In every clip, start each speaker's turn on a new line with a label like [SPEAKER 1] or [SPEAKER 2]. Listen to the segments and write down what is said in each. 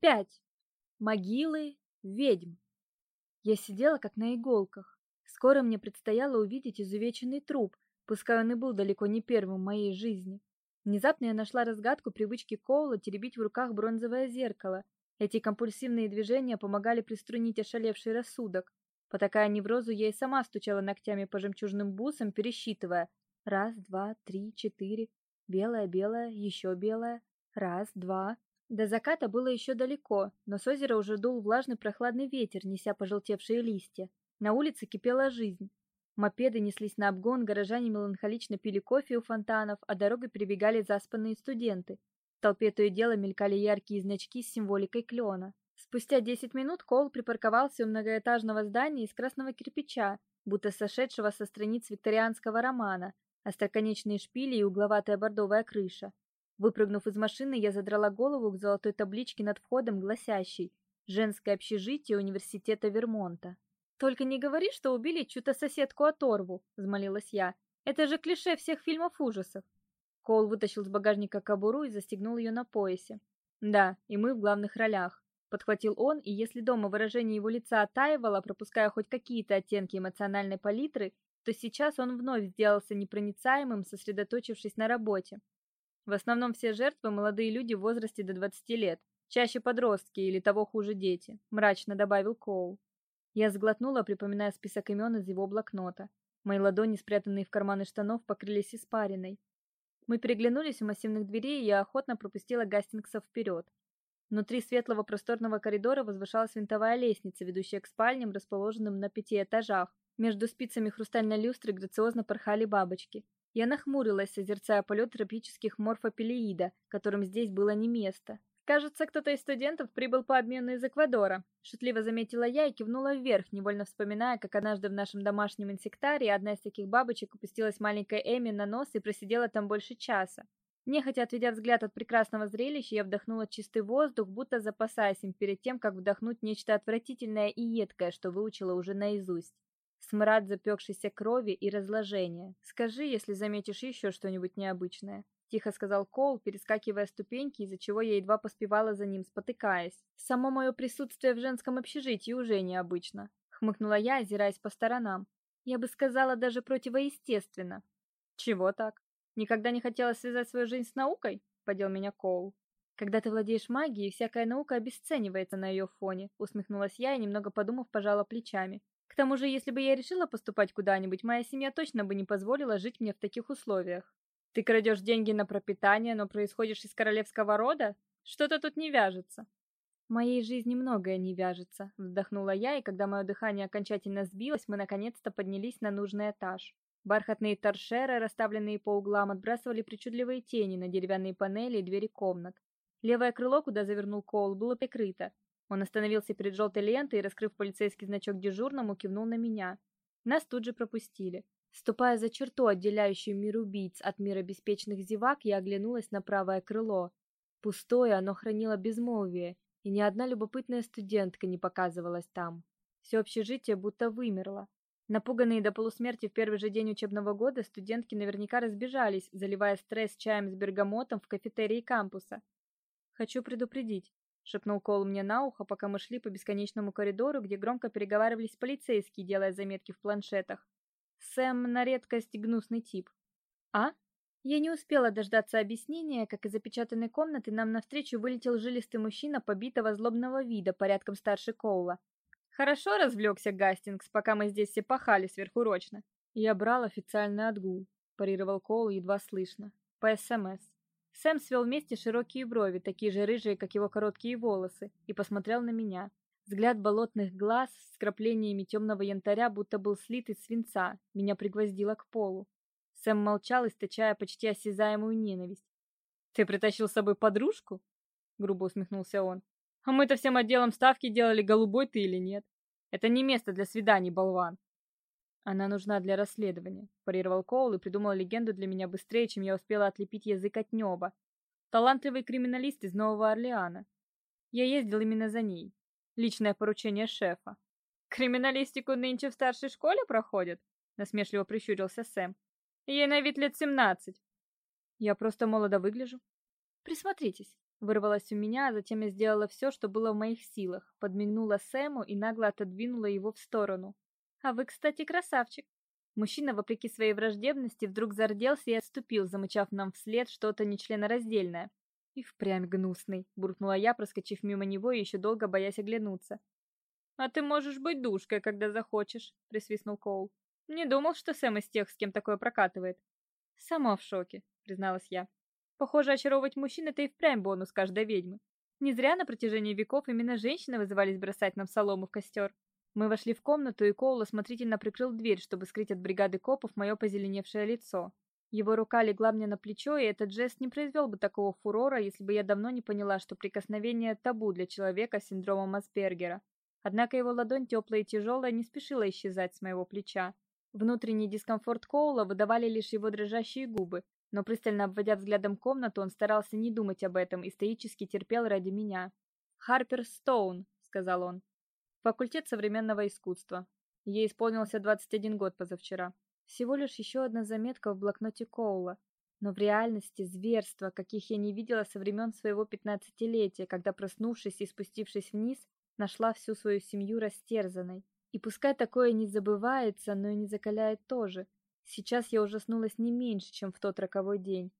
[SPEAKER 1] Пять. Могилы ведьм. Я сидела как на иголках. Скоро мне предстояло увидеть изувеченный труп, пускай он и был далеко не первым в моей жизни. Внезапно я нашла разгадку привычки Коула теребить в руках бронзовое зеркало. Эти компульсивные движения помогали приструнить ошалевший рассудок. Потакая неврозу, я и сама стучала ногтями по жемчужным бусам, пересчитывая. Раз, два, три, четыре. Белая, белая, еще белая. Раз, два. До заката было еще далеко, но с озера уже дул влажный прохладный ветер, неся пожелтевшие листья. На улице кипела жизнь. Мопеды неслись на обгон, горожане меланхолично пили кофе у фонтанов, а дорогой перебегали заспанные студенты. В толпе то и дело мелькали яркие значки с символикой клена. Спустя 10 минут Кол припарковался у многоэтажного здания из красного кирпича, будто сошедшего со страниц викторианского романа, остроконечные шпили и угловатая бордовая крыша. Выпрыгнув из машины, я задрала голову к золотой табличке над входом, гласящей «Женское общежитие университета Вермонта». «Только не говори, что убили чью-то соседку оторву», — взмолилась я. «Это же клише всех фильмов ужасов». Коул вытащил с багажника кобуру и застегнул ее на поясе. «Да, и мы в главных ролях», — подхватил он, и если дома выражение его лица оттаивало, пропуская хоть какие-то оттенки эмоциональной палитры, то сейчас он вновь сделался непроницаемым, сосредоточившись на работе. В основном все жертвы молодые люди в возрасте до 20 лет, чаще подростки или того хуже дети, мрачно добавил Коул. Я сглотнула, припоминая список имен из его блокнота. Мои ладони, спрятанные в карманы штанов, покрылись испариной. Мы переглянулись у массивных дверей, и я охотно пропустила Гастингса вперед. Внутри светлого просторного коридора возвышалась винтовая лестница, ведущая к спальням, расположенным на пяти этажах. Между спицами хрустальной люстры грациозно порхали бабочки. Я нахмурилась, созерцая полет тропических морфопелеида, которым здесь было не место. Кажется, кто-то из студентов прибыл по обмену из Эквадора. Шутливо заметила я и кивнула вверх, невольно вспоминая, как однажды в нашем домашнем инсектарии одна из таких бабочек упустилась маленькой Эми на нос и просидела там больше часа. Нехотя отведя взгляд от прекрасного зрелища, я вдохнула чистый воздух, будто запасаясь им перед тем, как вдохнуть нечто отвратительное и едкое, что выучила уже наизусть. Смрад запекшейся крови и разложения. Скажи, если заметишь еще что-нибудь необычное, тихо сказал Кол, перескакивая ступеньки, из-за чего я едва поспевала за ним, спотыкаясь. Само мое присутствие в женском общежитии уже необычно, хмыкнула я, озираясь по сторонам. Я бы сказала даже противоестественно. Чего так? Никогда не хотела связать свою жизнь с наукой? подел меня Кол. Когда ты владеешь магией, всякая наука обесценивается на ее фоне, усмехнулась я и немного подумав, пожала плечами. Тому же, если бы я решила поступать куда-нибудь, моя семья точно бы не позволила жить мне в таких условиях. Ты крадешь деньги на пропитание, но происходишь из королевского рода? Что-то тут не вяжется. В моей жизни многое не вяжется, вздохнула я, и когда мое дыхание окончательно сбилось, мы наконец-то поднялись на нужный этаж. Бархатные торшеры, расставленные по углам, отбрасывали причудливые тени на деревянные панели и двери комнат. Левое крыло, куда завернул Коул, было прикрыто, он остановился перед желтой лентой и, раскрыв полицейский значок дежурному, кивнул на меня. Нас тут же пропустили. Ступая за черту, отделяющую мир убийц от мира беспечных зевак, я оглянулась на правое крыло. Пустое, оно хранило безмолвие, и ни одна любопытная студентка не показывалась там. Все общежитие будто вымерло. Напуганные до полусмерти в первый же день учебного года, студентки наверняка разбежались, заливая стресс чаем с бергамотом в кафетерии кампуса. Хочу предупредить, шепнул Кол мне на ухо, пока мы шли по бесконечному коридору, где громко переговаривались полицейские, делая заметки в планшетах. Сэм на редкость гнусный тип. А? Я не успела дождаться объяснения, как из запечатанной комнаты нам навстречу вылетел жилистый мужчина побитого злобного вида, порядком старше Коула. Хорошо развлекся Гастингс, пока мы здесь все пахали сверхурочно. Я брал официальный отгул, парировал Коул едва слышно. По СМС. Сэм свел вместе широкие брови, такие же рыжие, как его короткие волосы, и посмотрел на меня. Взгляд болотных глаз с краплениями темного янтаря будто был слит из свинца, меня пригвоздило к полу. Сэм молчал, источая почти осязаемую ненависть. «Ты притащил с собой подружку?» — грубо усмехнулся он. «А мы-то всем отделом ставки делали, голубой ты или нет. Это не место для свиданий, болван!» Она нужна для расследования, парировал Коул и придумал легенду для меня быстрее, чем я успела отлепить язык от неба. Талантливый криминалист из Нового Орлеана. Я ездил именно за ней. Личное поручение шефа. Криминалистику нынче в старшей школе проходят? насмешливо прищурился Сэм. Ей на вид лет семнадцать. Я просто молодо выгляжу. Присмотритесь. Вырвалось у меня, а затем я сделала все, что было в моих силах, подмигнула Сэму и нагло отодвинула его в сторону. А вы, кстати, красавчик. Мужчина, вопреки своей враждебности, вдруг зарделся и отступил, замычав нам вслед что-то нечленораздельное. И впрямь гнусный, буркнула я, проскочив мимо него и еще долго боясь оглянуться. А ты можешь быть душкой, когда захочешь, присвистнул Коул. Не думал, что Сэм из тех, с кем такое прокатывает. Сама в шоке, призналась я. Похоже, очаровывать мужчин это и впрямь бонус каждой ведьмы. Не зря на протяжении веков именно женщины вызывались бросать нам солому в костер. Мы вошли в комнату, и Коул осмотрительно прикрыл дверь, чтобы скрыть от бригады копов мое позеленевшее лицо. Его рука легла мне на плечо, и этот жест не произвел бы такого фурора, если бы я давно не поняла, что прикосновение табу для человека с синдромом Аспергера. Однако его ладонь теплая и тяжелая не спешила исчезать с моего плеча. Внутренний дискомфорт Коула выдавали лишь его дрожащие губы, но пристально обводя взглядом комнату, он старался не думать об этом и стоически терпел ради меня. «Харпер Стоун», — сказал он. «Факультет современного искусства. Ей исполнился 21 год позавчера. Всего лишь еще одна заметка в блокноте Коула. Но в реальности зверства, каких я не видела со времен своего пятнадцатилетия, когда, проснувшись и спустившись вниз, нашла всю свою семью растерзанной. И пускай такое не забывается, но и не закаляет тоже — Сейчас я ужаснулась не меньше, чем в тот роковой день.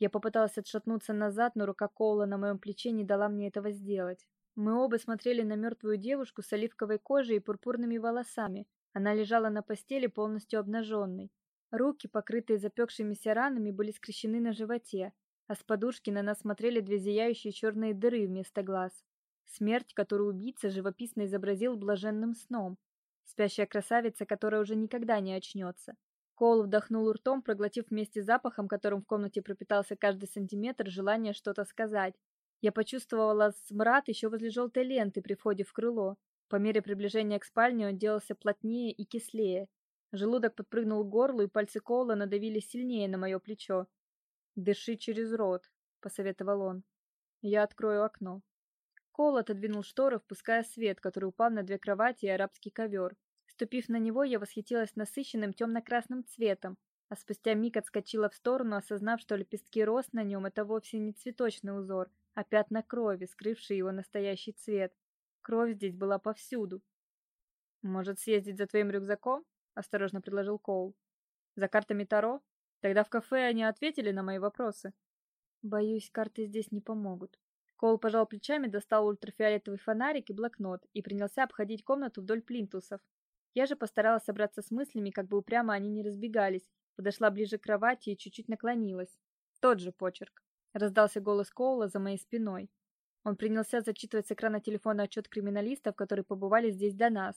[SPEAKER 1] Я попыталась отшатнуться назад, но рука Коула на моем плече не дала мне этого сделать. Мы оба смотрели на мертвую девушку с оливковой кожей и пурпурными волосами. Она лежала на постели полностью обнаженной. Руки, покрытые запекшимися ранами, были скрещены на животе, а с подушки на нас смотрели две зияющие черные дыры вместо глаз. Смерть, которую убийца живописно изобразил блаженным сном. Спящая красавица, которая уже никогда не очнется. Коул вдохнул ртом, проглотив вместе с запахом, которым в комнате пропитался каждый сантиметр, желание что-то сказать. Я почувствовала смрад еще возле желтой ленты при входе в крыло. По мере приближения к спальне он делался плотнее и кислее. Желудок подпрыгнул к горлу, и пальцы Коула надавили сильнее на мое плечо. «Дыши через рот», — посоветовал он. «Я открою окно». Коул отодвинул шторы, впуская свет, который упал на две кровати и арабский ковер. Ступив на него, я восхитилась насыщенным темно-красным цветом, а спустя миг отскочила в сторону, осознав, что лепестки роз на нем это вовсе не цветочный узор, а пятна крови, скрывшие его настоящий цвет. Кровь здесь была повсюду. Может, съездить за твоим рюкзаком? осторожно предложил Коул. За картами Таро? Тогда в кафе они ответили на мои вопросы. Боюсь, карты здесь не помогут. Коул пожал плечами, достал ультрафиолетовый фонарик и блокнот и принялся обходить комнату вдоль плинтусов, я же постаралась собраться с мыслями, как бы упрямо они не разбегались. Подошла ближе к кровати и чуть-чуть наклонилась. Тот же почерк. Раздался голос Коула за моей спиной. Он принялся зачитывать с экрана телефона отчет криминалистов, которые побывали здесь до нас.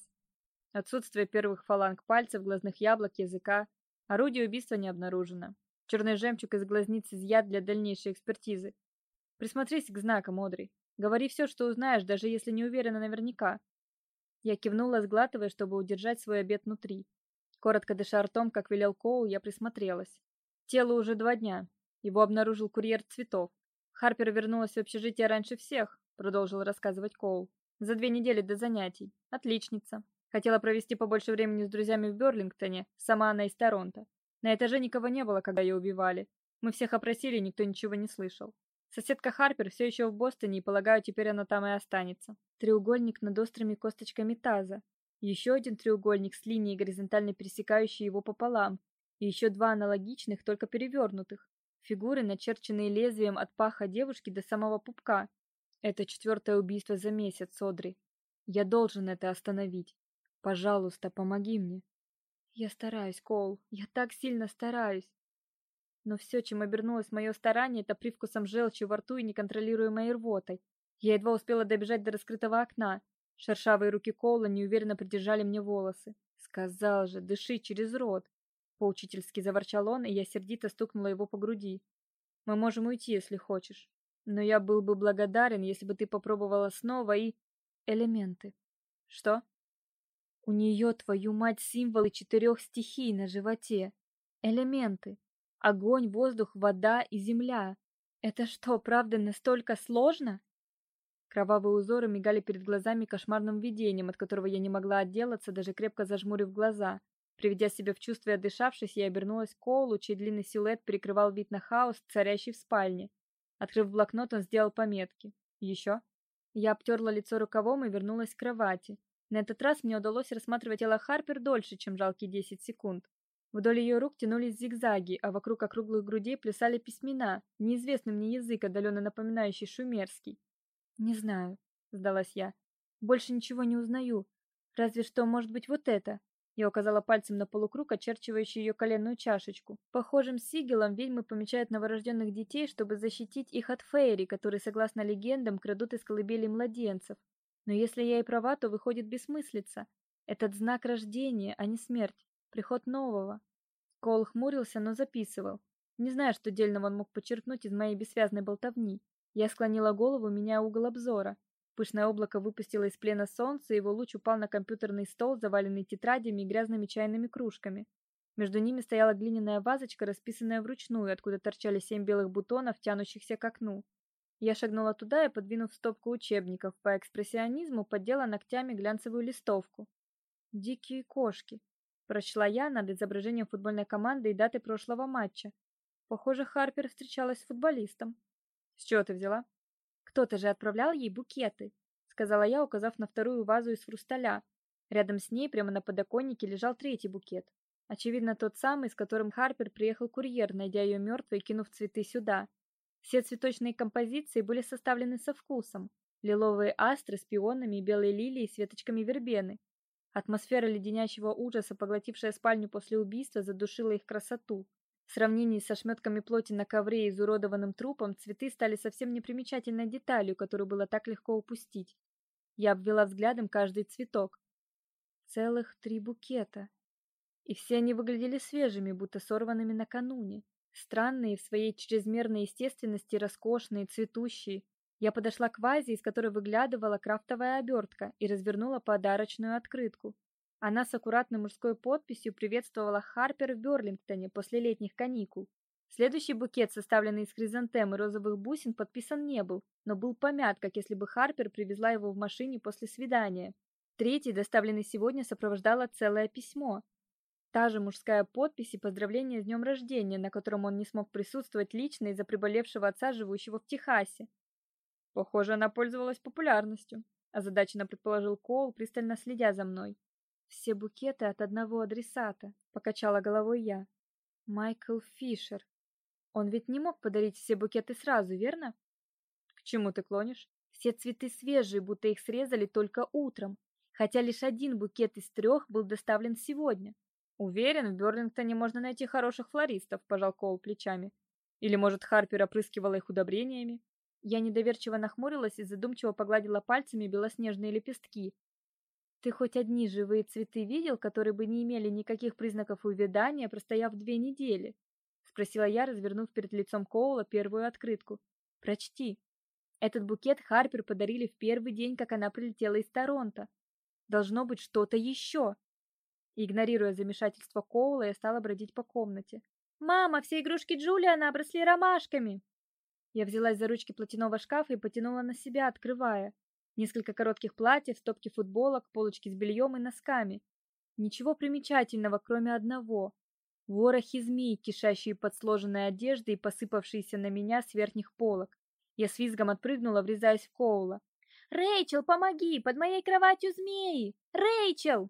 [SPEAKER 1] Отсутствие первых фаланг пальцев, глазных яблок, языка. Орудие убийства не обнаружено. Черный жемчуг из глазниц изъят для дальнейшей экспертизы. Присмотрись к знакам, Одри. Говори все, что узнаешь, даже если не уверена наверняка. Я кивнула, сглатывая, чтобы удержать свой обед внутри. Коротко дыша ртом, как велел Коул, я присмотрелась. Телу уже два дня. Его обнаружил курьер цветов. Харпер вернулась в общежитие раньше всех, продолжил рассказывать Коул. За две недели до занятий. Отличница. Хотела провести побольше времени с друзьями в Берлингтоне, сама она из Торонто. На этаже никого не было, когда ее убивали. Мы всех опросили, никто ничего не слышал. Соседка Харпер все еще в Бостоне, и, полагаю, теперь она там и останется. Треугольник над острыми косточками таза. Еще один треугольник с линией горизонтально пересекающей его пополам. И еще два аналогичных, только перевернутых. Фигуры, начерченные лезвием от паха девушки до самого пупка. Это четвертое убийство за месяц, Содри. Я должен это остановить. Пожалуйста, помоги мне. Я стараюсь, Кол. Я так сильно стараюсь. Но все, чем обернулось мое старание, это привкусом желчи во рту и неконтролируемой рвотой. Я едва успела добежать до раскрытого окна. Шершавые руки Коула неуверенно придержали мне волосы. «Сказал же, дыши через рот!» Поучительски заворчал он, и я сердито стукнула его по груди. «Мы можем уйти, если хочешь. Но я был бы благодарен, если бы ты попробовала снова и... элементы». «Что?» «У нее, твою мать, символы четырех стихий на животе. Элементы. Огонь, воздух, вода и земля. Это что, правда настолько сложно? Кровавые узоры мигали перед глазами кошмарным видением, от которого я не могла отделаться, даже крепко зажмурив глаза. Приведя себя в чувство и отдышавшись, я обернулась к Коулу, чей длинный силуэт перекрывал вид на хаос, царящий в спальне. Открыв блокнот, он сделал пометки. Еще. Я обтерла лицо рукавом и вернулась к кровати. На этот раз мне удалось рассматривать тело Харпер дольше, чем жалкие 10 секунд. Вдоль ее рук тянулись зигзаги, а вокруг округлых грудей плясали письмена, неизвестный мне язык, отдаленно напоминающий шумерский. «Не знаю», — сдалась я. «Больше ничего не узнаю. Разве что, может быть, вот это». Я указала пальцем на полукруг, очерчивающий ее коленную чашечку. Похожим сигилом ведьмы помечают новорожденных детей, чтобы защитить их от фейри, которые, согласно легендам, крадут из колыбели младенцев. Но если я и права, то выходит бессмыслица. Этот знак рождения, а не смерть. Приход нового. Кол хмурился, но записывал. Не знаю, что дельного он мог подчеркнуть из моей бессвязной болтовни. Я склонила голову, меняя угол обзора. Пышное облако выпустило из плена солнце, его луч упал на компьютерный стол, заваленный тетрадями и грязными чайными кружками. Между ними стояла глиняная вазочка, расписанная вручную, откуда торчали семь белых бутонов, тянущихся к окну. Я шагнула туда и, подвинув стопку учебников по экспрессионизму, поддела ногтями глянцевую листовку. «Дикие кошки», — прочла я над изображением футбольной команды и даты прошлого матча. Похоже, Харпер встречалась с футболистом. «С чего ты взяла?» Кто-то же отправлял ей букеты, сказала я, указав на вторую вазу из хрусталя. Рядом с ней, прямо на подоконнике, лежал третий букет. Очевидно, тот самый, с которым Харпер приехал курьер, найдя ее мертвой и кинув цветы сюда. Все цветочные композиции были составлены со вкусом. Лиловые астры с пионами белые лилии с веточками вербены. Атмосфера леденящего ужаса, поглотившая спальню после убийства, задушила их красоту. В сравнении со шметками плоти на ковре и изуродованным трупом, цветы стали совсем непримечательной деталью, которую было так легко упустить. Я обвела взглядом каждый цветок. Целых три букета. И все они выглядели свежими, будто сорванными накануне. Странные в своей чрезмерной естественности, роскошные, цветущие. Я подошла к вазе, из которой выглядывала крафтовая обертка, и развернула подарочную открытку. Она с аккуратной мужской подписью приветствовала Харпер в Берлингтоне после летних каникул. Следующий букет, составленный из хризантем и розовых бусин, подписан не был, но был помят, как если бы Харпер привезла его в машине после свидания. Третий, доставленный сегодня, сопровождало целое письмо. Та же мужская подпись и поздравление с днем рождения, на котором он не смог присутствовать лично из-за приболевшего отца, живущего в Техасе. Похоже, она пользовалась популярностью, озадаченно предположил Коул, пристально следя за мной. Все букеты от одного адресата, покачала головой я. Майкл Фишер. Он ведь не мог подарить все букеты сразу, верно? К чему ты клонишь? Все цветы свежие, будто их срезали только утром, хотя лишь один букет из трех был доставлен сегодня. Уверен, в Берлингтоне можно найти хороших флористов, пожал Коул плечами. Или, может, Харпер опрыскивала их удобрениями? Я недоверчиво нахмурилась и задумчиво погладила пальцами белоснежные лепестки, ты хоть одни живые цветы видел, которые бы не имели никаких признаков увядания, простояв две недели? спросила я, развернув перед лицом Коула первую открытку. Прочти. Этот букет Харпер подарили в первый день, как она прилетела из Торонто. Должно быть что-то еще. Игнорируя замешательство Коула, я стала бродить по комнате. Мама, все игрушки Джулиана обросли ромашками. Я взялась за ручки платяного шкафа и потянула на себя, открывая. Несколько коротких платьев, стопки футболок, полочки с бельем и носками. Ничего примечательного, кроме одного. Ворохи змей, кишащие под сложенной одеждой и посыпавшиеся на меня с верхних полок. Я с визгом отпрыгнула, врезаясь в Коула. «Рэйчел, помоги! Под моей кроватью змеи! Рэйчел!»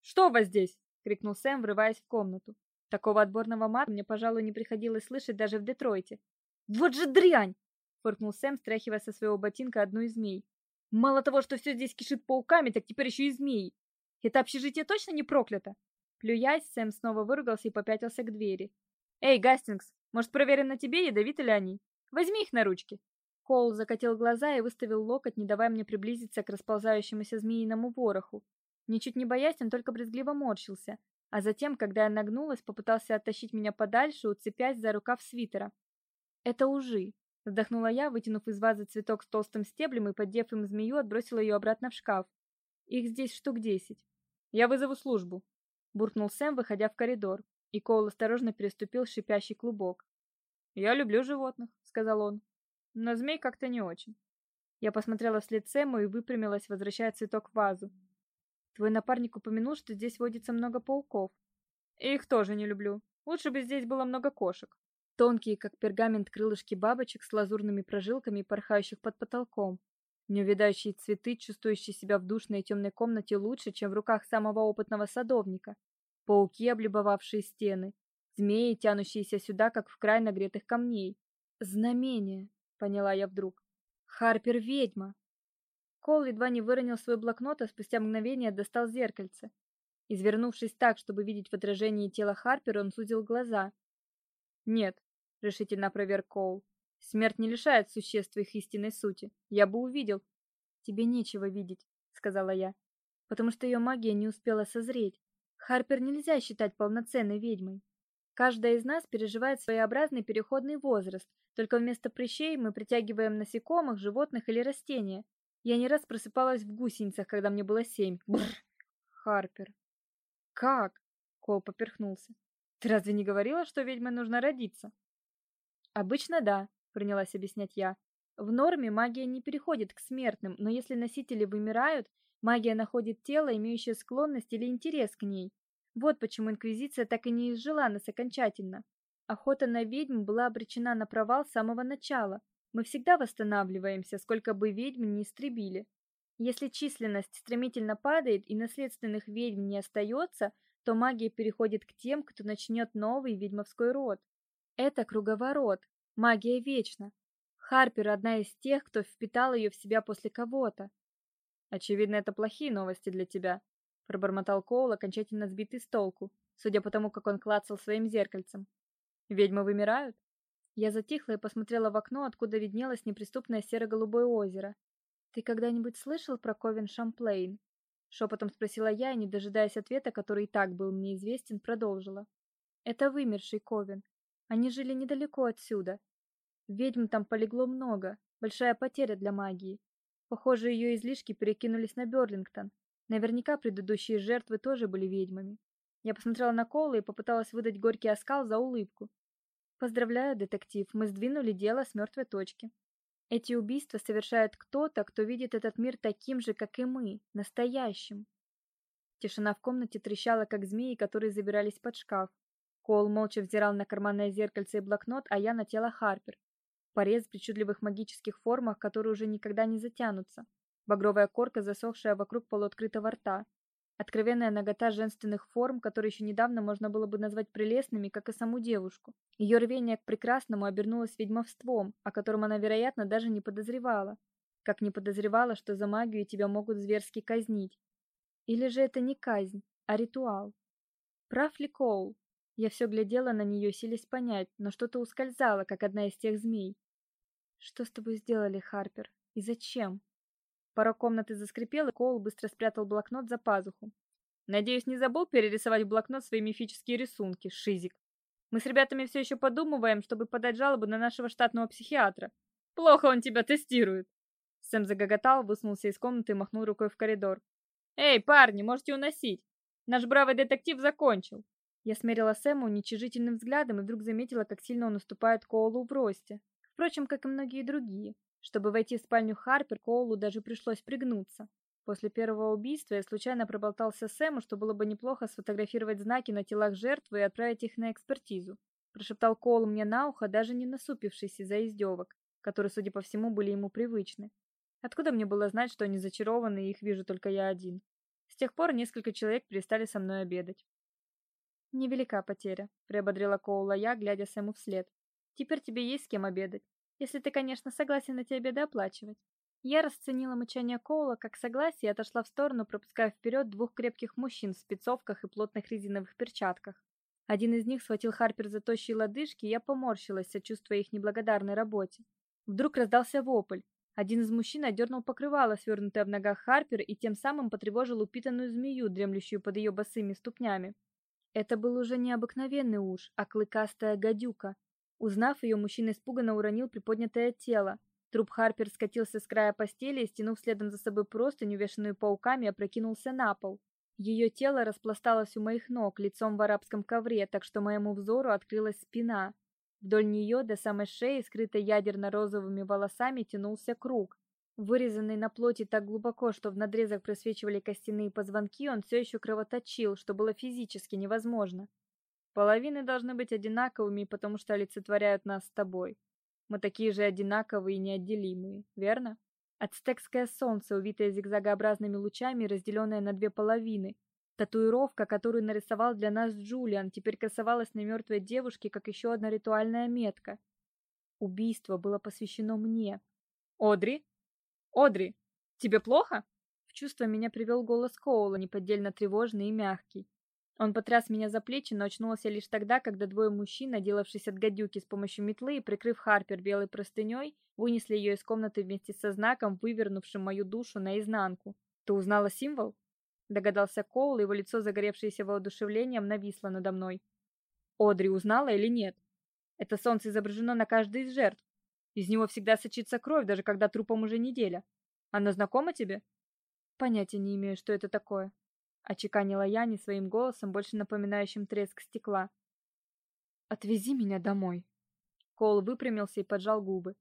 [SPEAKER 1] «Что вас здесь?» — крикнул Сэм, врываясь в комнату. Такого отборного мата мне, пожалуй, не приходилось слышать даже в Детройте. «Вот же дрянь!» — фыркнул Сэм, стряхивая со своего ботинка одну из змей. Мало того, что все здесь кишит пауками, так теперь еще и змеи. Это общежитие точно не проклято? Плюясь, Сэм снова выругался и попятился к двери. Эй, Гастингс, может, проверим на тебе, ядовиты ли они? Возьми их на ручки. Коул закатил глаза и выставил локоть, не давая мне приблизиться к расползающемуся змеиному вороху. Ничуть не боясь, он только брезгливо морщился, а затем, когда я нагнулась, попытался оттащить меня подальше, уцепясь за рукав свитера. Это ужи. Вздохнула я, вытянув из вазы цветок с толстым стеблем и, поддев им змею, отбросила ее обратно в шкаф. Их здесь штук десять. Я вызову службу. Буркнул Сэм, выходя в коридор, и Коул осторожно переступил шипящий клубок. «Я люблю животных», — сказал он. «Но змей как-то не очень». Я посмотрела вслед Сэму и выпрямилась, возвращая цветок в вазу. «Твой напарник упомянул, что здесь водится много пауков. Их тоже не люблю. Лучше бы здесь было много кошек». Тонкие, как пергамент, крылышки бабочек с лазурными прожилками, порхающих под потолком. Неувядающие цветы, чувствующие себя в душной и темной комнате лучше, чем в руках самого опытного садовника. Пауки, облюбовавшие стены. Змеи, тянущиеся сюда, как в край нагретых камней. Знамение, поняла я вдруг. Харпер ведьма. Кол едва не выронил свой блокнот, а спустя мгновение достал зеркальце. Извернувшись так, чтобы видеть в отражении тела Харпера, он сузил глаза. "Нет", решительно проверк Коул. "Смерть не лишает существ их истинной сути. Я бы увидел". "Тебе нечего видеть", сказала я, "потому что ее магия не успела созреть. Харпер нельзя считать полноценной ведьмой. Каждая из нас переживает своеобразный переходный возраст, только вместо прыщей мы притягиваем насекомых, животных или растения. Я не раз просыпалась в гусеницах, когда мне было семь. Бррр. Харпер. Как? Кол поперхнулся. Ты разве не говорила, что ведьме нужно родиться? Обычно да, принялась объяснять я. В норме магия не переходит к смертным, но если носители вымирают, магия находит тело, имеющее склонность или интерес к ней. Вот почему инквизиция так и не изжила нас окончательно. Охота на ведьм была обречена на провал с самого начала. Мы всегда восстанавливаемся, сколько бы ведьм не истребили. Если численность стремительно падает и наследственных ведьм не остается, то магия переходит к тем, кто начнет новый ведьмовской род. Это круговорот. Магия вечна. Харпер одна из тех, кто впитал ее в себя после кого-то. Очевидно, это плохие новости для тебя, пробормотал Коул, окончательно сбитый с толку, судя по тому, как он клацал своим зеркальцем. Ведьмы вымирают? Я затихла и посмотрела в окно, откуда виднелось неприступное серо-голубое озеро. Ты когда-нибудь слышал про Ковен Шамплейн? шепотом спросила я, и не дожидаясь ответа, который и так был мне известен, продолжила. Это вымерший Ковен. Они жили недалеко отсюда. Ведьм там полегло много, большая потеря для магии. Похоже, ее излишки перекинулись на Берлингтон. Наверняка предыдущие жертвы тоже были ведьмами. Я посмотрела на Кола и попыталась выдать горький оскал за улыбку. Поздравляю, детектив, мы сдвинули дело с мертвой точки. Эти убийства совершает кто-то, кто видит этот мир таким же, как и мы, настоящим. Тишина в комнате трещала, как змеи, которые забирались под шкаф. Кол молча взирал на карманное зеркальце и блокнот, а я на тело Харпер. Порез в причудливых магических формах, которые уже никогда не затянутся. Багровая корка, засохшая вокруг полуоткрытого рта. Откровенная нагота женственных форм, которые еще недавно можно было бы назвать прелестными, как и саму девушку. Ее рвение к прекрасному обернулось ведьмовством, о котором она, вероятно, даже не подозревала. Как не подозревала, что за магию тебя могут зверски казнить. Или же это не казнь, а ритуал. Прав ли Коул? Я все глядела на нее, силясь понять, но что-то ускользало, как одна из тех змей. Что с тобой сделали, Харпер? И зачем? Порог комнаты заскрипел, и Коул быстро спрятал блокнот за пазуху. Надеюсь, не забыл перерисовать в блокнот свои мифические рисунки, Шизик. Мы с ребятами все еще подумываем, чтобы подать жалобу на нашего штатного психиатра. Плохо он тебя тестирует. Сэм загоготал, высунулся из комнаты и махнул рукой в коридор. Эй, парни, можете уносить. Наш бравый детектив закончил. Я смерила Сэма уничижительным взглядом и вдруг заметила, как сильно он уступает Коулу в росте. Впрочем, как и многие другие. Чтобы войти в спальню Харпер, Коулу даже пришлось пригнуться. После первого убийства я случайно проболтался Сэму, что было бы неплохо сфотографировать знаки на телах жертвы и отправить их на экспертизу. Прошептал Коул мне на ухо, даже не насупившись из-за издевок, которые, судя по всему, были ему привычны. Откуда мне было знать, что они зачарованы и их вижу только я один? С тех пор несколько человек перестали со мной обедать. Невелика потеря, приободрила Коула я, глядя Сэму вслед. Теперь тебе есть с кем обедать. Если ты, конечно, согласен эти обеды оплачивать. Я расценила мычание Коула как согласие и отошла в сторону, пропуская вперед двух крепких мужчин в спецовках и плотных резиновых перчатках. Один из них схватил Харпер за тощие лодыжки, и я поморщилась, сочувствуя их неблагодарной работе. Вдруг раздался вопль. Один из мужчин отдернул покрывало, свернутое в ногах Харпер, и тем самым потревожил упитанную змею, дремлющую под ее босыми ступнями. Это был уже не обыкновенный уж, а клыкастая гадюка, Узнав ее, мужчина испуганно уронил приподнятое тело. Труп Харпер скатился с края постели и, стянув следом за собой простыню, увешанную пауками, опрокинулся на пол. Ее тело распласталось у моих ног, лицом в арабском ковре, так что моему взору открылась спина. Вдоль нее до самой шеи, скрытой ядерно-розовыми волосами, тянулся круг. Вырезанный на плоти так глубоко, что в надрезах просвечивали костяные позвонки, он все еще кровоточил, что было физически невозможно. Половины должны быть одинаковыми, потому что олицетворяют нас с тобой. Мы такие же одинаковые и неотделимые, верно? Ацтекское солнце, увитое зигзагообразными лучами, разделенное на две половины. Татуировка, которую нарисовал для нас Джулиан, теперь красовалась на мертвой девушке, как еще одна ритуальная метка. Убийство было посвящено мне. «Одри? Одри, тебе плохо?» В чувство меня привел голос Коула, неподдельно тревожный и мягкий. Он потряс меня за плечи, но очнулся лишь тогда, когда двое мужчин, отделавшись от гадюки с помощью метлы и прикрыв Харпер белой простыней, вынесли ее из комнаты вместе со знаком, вывернувшим мою душу наизнанку. «Ты узнала символ?» Догадался Коул, его лицо, загоревшееся воодушевлением, нависло надо мной. «Одри узнала или нет? Это солнце изображено на каждой из жертв. Из него всегда сочится кровь, даже когда трупам уже неделя. Она знакома тебе?» «Понятия не имею, что это такое», Очеканила я не своим голосом, больше напоминающим треск стекла. «Отвези меня домой». Коул выпрямился и поджал губы.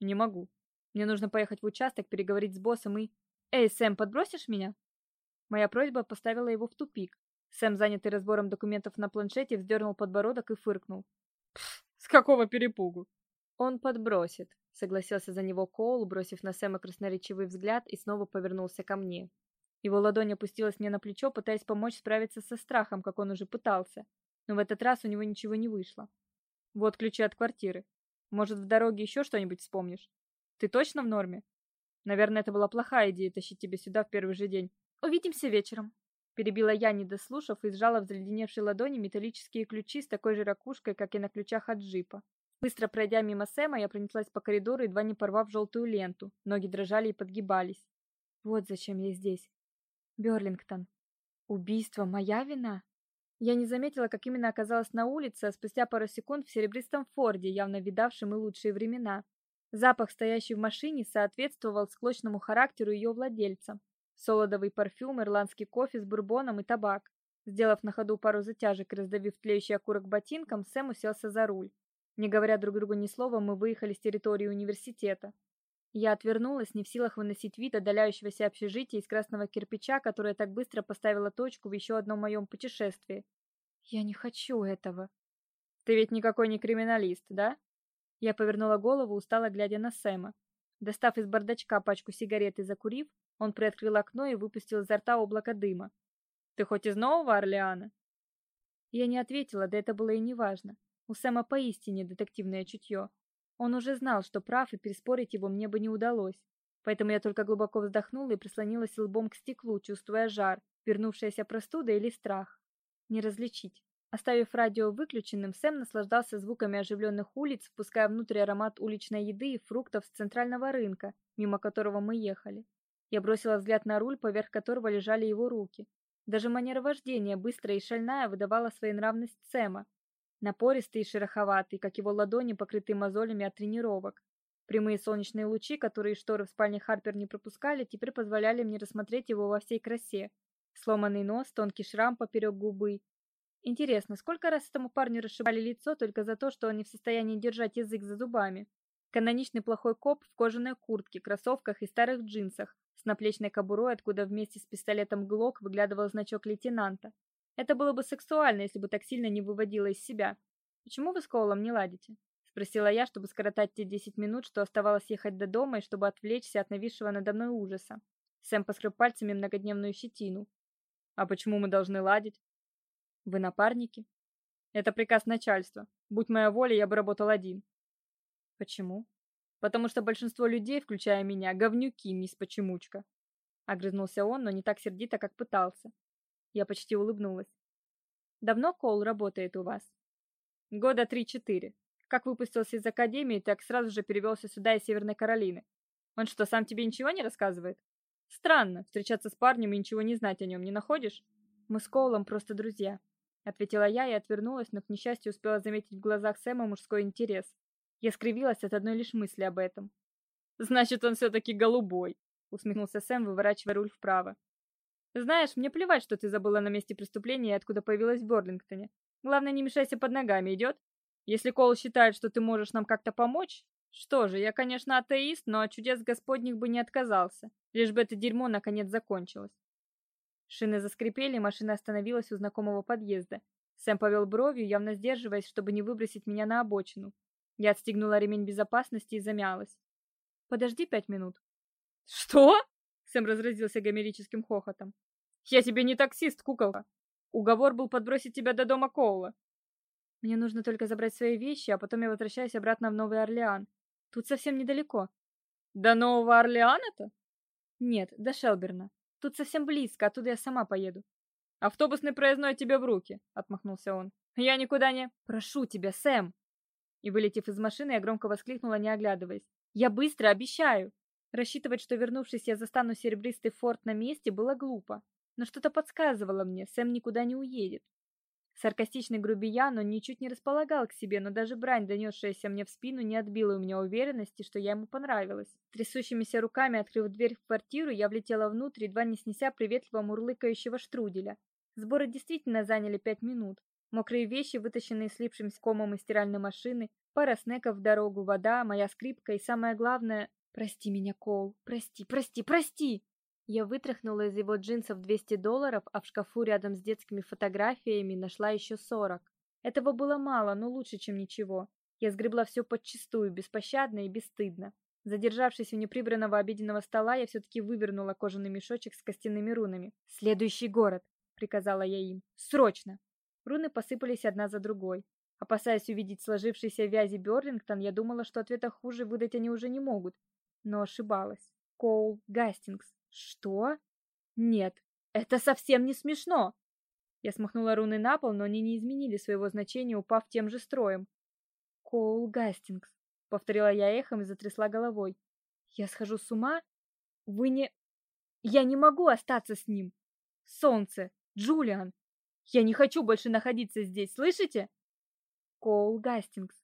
[SPEAKER 1] «Не могу. Мне нужно поехать в участок, переговорить с боссом и... Эй, Сэм, подбросишь меня?» Моя просьба поставила его в тупик. Сэм, занятый разбором документов на планшете, вздернул подбородок и фыркнул. «С какого перепугу?» «Он подбросит», — согласился за него Коул, бросив на Сэма красноречивый взгляд и снова повернулся ко мне. Его ладонь опустилась мне на плечо, пытаясь помочь справиться со страхом, как он уже пытался. Но в этот раз у него ничего не вышло. Вот ключи от квартиры. Может, в дороге еще что-нибудь вспомнишь? Ты точно в норме? Наверное, это была плохая идея тащить тебя сюда в первый же день. Увидимся вечером. Перебила я, не дослушав, и сжала в заледеневшей ладони металлические ключи с такой же ракушкой, как и на ключах от джипа. Быстро пройдя мимо Сэма, я пронеслась по коридору, едва не порвав желтую ленту. Ноги дрожали и подгибались. Вот зачем я здесь. Берлингтон. Убийство моя вина? Я не заметила, как именно оказалась на улице, а спустя пару секунд в серебристом Форде, явно видавшем и лучшие времена. Запах, стоящий в машине, соответствовал склочному характеру ее владельца. Солодовый парфюм, ирландский кофе с бурбоном и табак. Сделав на ходу пару затяжек и раздавив тлеющий окурок ботинком, Сэм уселся за руль. Не говоря друг другу ни слова, мы выехали с территории университета. Я отвернулась, не в силах выносить вид отдаляющегося общежития из красного кирпича, которое так быстро поставило точку в еще одном моем путешествии. Я не хочу этого. Ты ведь никакой не криминалист, да? Я повернула голову, устало глядя на Сэма. Достав из бардачка пачку сигарет и закурив, он приоткрыл окно и выпустил изо рта облако дыма. Ты хоть из Нового Орлеана? Я не ответила, да это было и неважно. У Сэма поистине детективное чутье. Он уже знал, что прав, и переспорить его мне бы не удалось. Поэтому я только глубоко вздохнула и прислонилась лбом к стеклу, чувствуя жар, вернувшаяся простуда или страх. Не различить. Оставив радио выключенным, Сэм наслаждался звуками оживленных улиц, впуская внутрь аромат уличной еды и фруктов с центрального рынка, мимо которого мы ехали. Я бросила взгляд на руль, поверх которого лежали его руки. Даже манера вождения, быстрая и шальная, выдавала своенравность Сэма, напористый и шероховатый, как его ладони, покрытые мозолями от тренировок. Прямые солнечные лучи, которые шторы в спальне Харпер не пропускали, теперь позволяли мне рассмотреть его во всей красе. Сломанный нос, тонкий шрам поперек губы. Интересно, сколько раз этому парню расшибали лицо только за то, что он не в состоянии держать язык за зубами? Каноничный плохой коп в кожаной куртке, кроссовках и старых джинсах, с наплечной кобурой, откуда вместе с пистолетом Глок выглядывал значок лейтенанта. Это было бы сексуально, если бы так сильно не выводило из себя. Почему вы с Коулом не ладите? спросила я, чтобы скоротать те 10 минут, что оставалось ехать до дома, и чтобы отвлечься от нависшего надо мной ужаса. Сэм поскреб пальцами многодневную щетину. А почему мы должны ладить? Вы напарники? Это приказ начальства. Будь моя воля, я бы работал один. Почему? Потому что большинство людей, включая меня, говнюки, мисс Почемучка. Огрызнулся он, но не так сердито, как пытался. Я почти улыбнулась. Давно Коул работает у вас? Года три-четыре. Как выпустился из академии, так сразу же перевелся сюда из Северной Каролины. Он что, сам тебе ничего не рассказывает? Странно, встречаться с парнем и ничего не знать о нем, не находишь? Мы с Коулом просто друзья, ответила я и отвернулась, но к несчастью успела заметить в глазах Сэма мужской интерес. Я скривилась от одной лишь мысли об этом. Значит, он все таки голубой, усмехнулся Сэм, выворачивая руль вправо. Знаешь, мне плевать, что ты забыла на месте преступления и откуда появилась в Борлингтоне. Главное, не мешайся под ногами, идет? Если Кол считает, что ты можешь нам как-то помочь, что же, я, конечно, атеист, но от чудес господних бы не отказался, лишь бы это дерьмо наконец закончилось. Шины заскрипели, машина остановилась у знакомого подъезда. Сэм повел бровью, явно сдерживаясь, чтобы не выбросить меня на обочину. Я отстегнула ремень безопасности и замялась. Подожди пять минут. Что? Сэм разразился гомерическим хохотом. Я тебе не таксист, куколка. Уговор был подбросить тебя до дома Коула. Мне нужно только забрать свои вещи, а потом я возвращаюсь обратно в Новый Орлеан. Тут совсем недалеко. До Нового Орлеана-то? Нет, до Шелберна. Тут совсем близко, оттуда я сама поеду. Автобусный проездной тебе в руки, отмахнулся он. Я никуда не... Прошу тебя, Сэм. И вылетев из машины, я громко воскликнула, не оглядываясь: "Я быстро, обещаю". Рассчитывать, что вернувшись, я застану серебристый форт на месте, было глупо. Но что-то подсказывало мне, Сэм никуда не уедет. Саркастичный грубиян, он ничуть не располагал к себе, но даже брань, донесшаяся мне в спину, не отбила у меня уверенности, что я ему понравилась. Трясущимися руками, открыв дверь в квартиру, я влетела внутрь, едва не снеся приветливо мурлыкающего штруделя. Сборы действительно заняли пять минут. Мокрые вещи, вытащенные слипшимся комом из стиральной машины, пара снеков в дорогу, вода, моя скрипка и самое главное... Прости меня, Кол, прости, прости, прости! Я вытряхнула из его джинсов 200 долларов, а в шкафу рядом с детскими фотографиями нашла еще 40. Этого было мало, но лучше, чем ничего. Я сгребла все подчистую, беспощадно и бесстыдно. Задержавшись у неприбранного обеденного стола, я все-таки вывернула кожаный мешочек с костяными рунами. «Следующий город!» — приказала я им. «Срочно!» Руны посыпались одна за другой. Опасаясь увидеть сложившиеся вязи Берлингтон, я думала, что ответа хуже выдать они уже не могут. Но ошибалась. Коул Гастингс. Что? Нет, это совсем не смешно. Я смахнула руны на пол, но они не изменили своего значения, упав тем же строем. Коул Гастингс, повторила я эхом и затрясла головой. Я схожу с ума? Вы не Я не могу остаться с ним. Солнце, Джулиан, я не хочу больше находиться здесь, слышите? Коул Гастингс.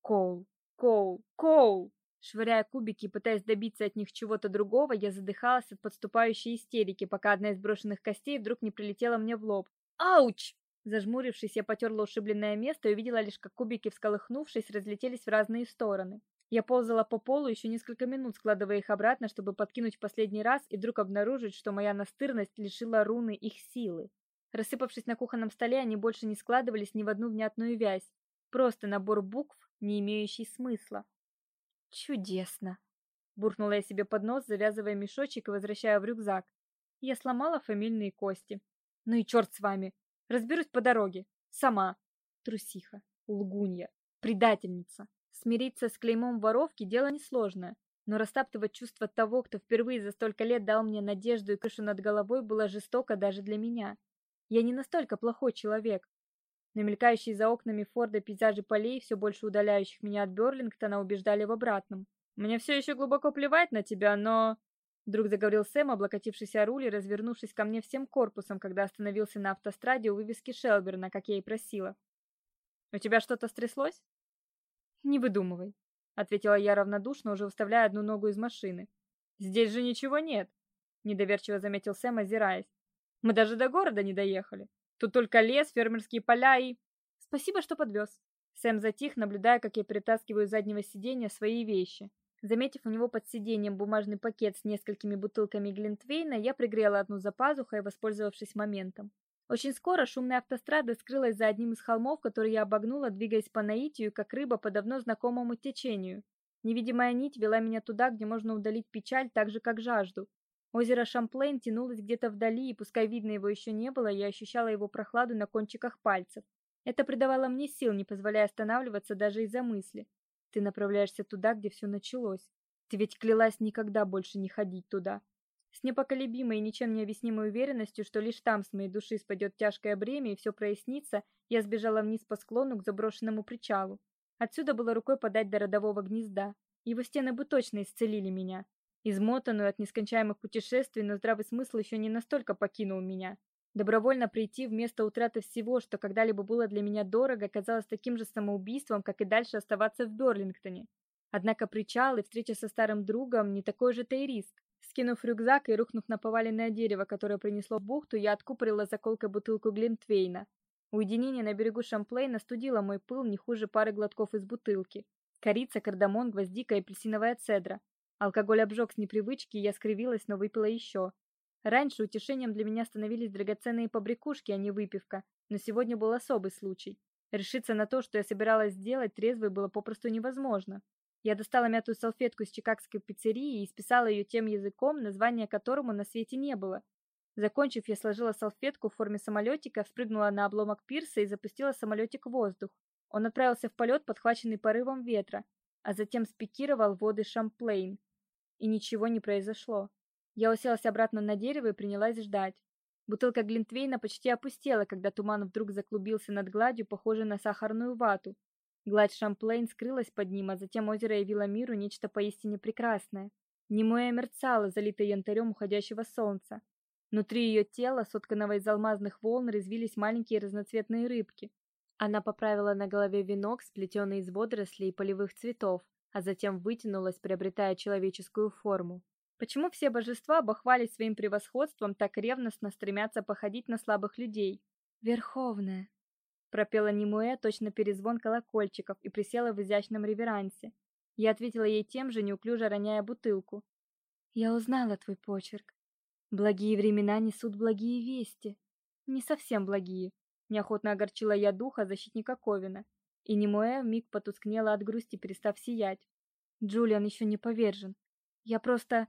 [SPEAKER 1] Коул, Коул, Коул. Швыряя кубики и пытаясь добиться от них чего-то другого, я задыхалась от подступающей истерики, пока одна из брошенных костей вдруг не прилетела мне в лоб. Ауч! Зажмурившись, я потерла ушибленное место и увидела лишь, как кубики, всколыхнувшись, разлетелись в разные стороны. Я ползала по полу еще несколько минут, складывая их обратно, чтобы подкинуть в последний раз и вдруг обнаружить, что моя настырность лишила руны их силы. Рассыпавшись на кухонном столе, они больше не складывались ни в одну внятную вязь. Просто набор букв, не имеющий смысла. Чудесно, буркнула я себе под нос, завязывая мешочек и возвращая в рюкзак. Я сломала фамильные кости. Ну и черт с вами. Разберусь по дороге. Сама. Трусиха, лгунья, предательница. Смириться с клеймом воровки дело несложное, но растаптывать чувства того, кто впервые за столько лет дал мне надежду и крышу над головой, было жестоко даже для меня. Я не настолько плохой человек, но мелькающие за окнами Форда пейзажи полей, все больше удаляющих меня от Берлингтона, убеждали в обратном. Мне все еще глубоко плевать на тебя, но вдруг заговорил Сэм, облокотившись о руль и развернувшись ко мне всем корпусом, когда остановился на автостраде у вывески Шелберна, как я и просила. У тебя что-то стряслось? Не выдумывай, ответила я равнодушно, уже выставляя одну ногу из машины. Здесь же ничего нет, недоверчиво заметил Сэм, озираясь. Мы даже до города не доехали. Тут только лес, фермерские поля и... Спасибо, что подвез. Сэм затих, наблюдая, как я перетаскиваю с заднего сиденья свои вещи. Заметив у него под сиденьем бумажный пакет с несколькими бутылками Глинтвейна, я пригрела одну за пазухой, воспользовавшись моментом. Очень скоро шумная автострада скрылась за одним из холмов, который я обогнула, двигаясь по наитию, как рыба по давно знакомому течению. Невидимая нить вела меня туда, где можно удалить печаль так же, как жажду. Озеро Шамплейн тянулось где-то вдали, и пускай видно его еще не было, я ощущала его прохладу на кончиках пальцев. Это придавало мне сил, не позволяя останавливаться даже из-за мысли. Ты направляешься туда, где все началось. Ты ведь клялась никогда больше не ходить туда. С непоколебимой и ничем не объяснимой уверенностью, что лишь там с моей души спадет тяжкое бремя и все прояснится, я сбежала вниз по склону к заброшенному причалу. Отсюда было рукой подать до родового гнезда. Его стены бы точно исцелили меня. Измотанную от нескончаемых путешествий, но здравый смысл еще не настолько покинул меня. Добровольно прийти вместо утраты всего, что когда-либо было для меня дорого, казалось таким же самоубийством, как и дальше оставаться в Берлингтоне. Однако причал и встреча со старым другом не такой же-то и риск. Скинув рюкзак и рухнув на поваленное дерево, которое принесло в бухту, я откупорила заколкой бутылку Глинтвейна. Уединение на берегу Шамплейна студило мой пыл не хуже пары глотков из бутылки. Корица, кардамон, гвоздика и апельсиновая цедра. Алкоголь обжег с непривычки, я скривилась, но выпила еще. Раньше утешением для меня становились драгоценные побрякушки, а не выпивка. Но сегодня был особый случай. Решиться на то, что я собиралась сделать, трезвой было попросту невозможно. Я достала мятую салфетку из чикагской пиццерии и исписала ее тем языком, названия которому на свете не было. Закончив, я сложила салфетку в форме самолетика, спрыгнула на обломок пирса и запустила самолетик в воздух. Он отправился в полет, подхваченный порывом ветра, а затем спикировал в воды Шамплейн. И ничего не произошло. Я уселась обратно на дерево и принялась ждать. Бутылка Глинтвейна почти опустела, когда туман вдруг заклубился над гладью, похожей на сахарную вату. Гладь Шамплейн скрылась под ним, а затем озеро явило миру нечто поистине прекрасное. Немое мерцало, залитое янтарем уходящего солнца. Внутри ее тела, сотканного из алмазных волн, резвились маленькие разноцветные рыбки. Она поправила на голове венок, сплетенный из водорослей и полевых цветов, а затем вытянулась, приобретая человеческую форму. Почему все божества, бахвались своим превосходством, так ревностно стремятся походить на слабых людей? Верховная, пропела Немуэ точно перезвон колокольчиков и присела в изящном реверансе. Я ответила ей тем же, неуклюже роняя бутылку. Я узнала твой почерк. Благие времена несут благие вести. Не совсем благие. Неохотно огорчила я духа защитника Ковина, и Немуэ миг потускнела от грусти, перестав сиять. Джулиан еще не повержен. Я просто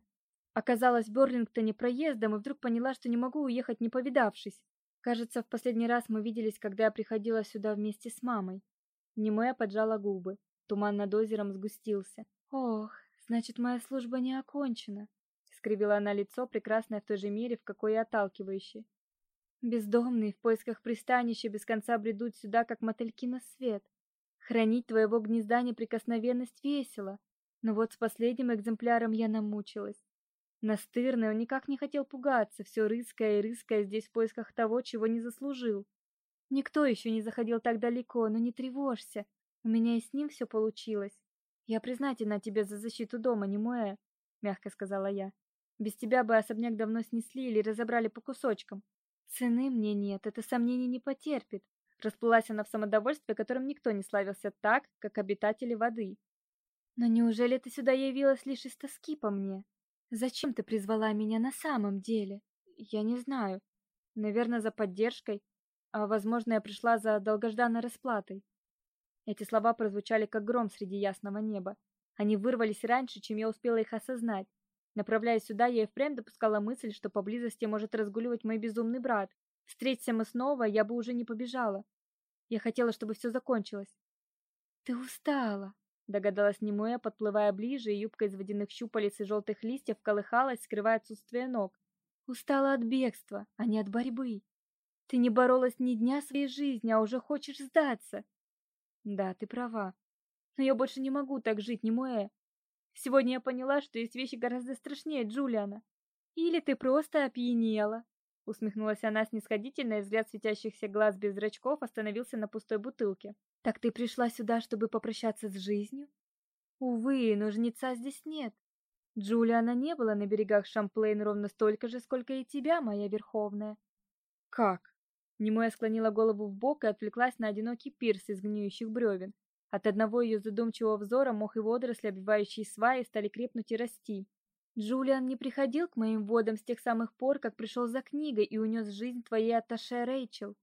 [SPEAKER 1] оказалась в Берлингтоне проездом и вдруг поняла, что не могу уехать, не повидавшись. Кажется, в последний раз мы виделись, когда я приходила сюда вместе с мамой. Немуэ поджала губы. Туман над озером сгустился. Ох, значит, моя служба не окончена скривила она лицо, прекрасное в той же мере, в какой и отталкивающее. Бездомные в поисках пристанища без конца бредут сюда, как мотыльки на свет. Хранить твоего гнезда неприкосновенность весело, но вот с последним экземпляром я намучилась. Настырный он никак не хотел пугаться, все рыская и рыская здесь в поисках того, чего не заслужил. Никто еще не заходил так далеко, но не тревожься, у меня и с ним все получилось. Я признательна тебе за защиту дома, Немуэ, мягко сказала я. Без тебя бы особняк давно снесли или разобрали по кусочкам. Цены мне нет, это сомнений не потерпит. Расплылась она в самодовольстве, которым никто не славился так, как обитатели воды. Но неужели ты сюда явилась лишь из тоски по мне? Зачем ты призвала меня на самом деле? Я не знаю. Наверное, за поддержкой, а возможно, я пришла за долгожданной расплатой. Эти слова прозвучали как гром среди ясного неба. Они вырвались раньше, чем я успела их осознать. Направляясь сюда, я и впрямь допускала мысль, что поблизости может разгуливать мой безумный брат. Встреться мы снова, я бы уже не побежала. Я хотела, чтобы все закончилось. Ты устала, догадалась Немуэ, подплывая ближе, и юбка из водяных щупалец и желтых листьев колыхалась, скрывая отсутствие ног. Устала от бегства, а не от борьбы. Ты не боролась ни дня своей жизни, а уже хочешь сдаться. Да, ты права. Но я больше не могу так жить, Немуэ. Сегодня я поняла, что есть вещи гораздо страшнее Джулиана. Или ты просто опьянела. Усмехнулась она снисходительно, и взгляд светящихся глаз без зрачков остановился на пустой бутылке. Так ты пришла сюда, чтобы попрощаться с жизнью? Увы, но жнеца здесь нет. Джулиана не было на берегах Шамплейн ровно столько же, сколько и тебя, моя верховная. Как? Немоя склонила голову в бок и отвлеклась на одинокий пирс из гниющих бревен. От одного ее задумчивого взора мох и водоросли, обвивающие сваи, стали крепнуть и расти. Джулиан не приходил к моим водам с тех самых пор, как пришел за книгой и унес жизнь твоей атташе Рэйчел.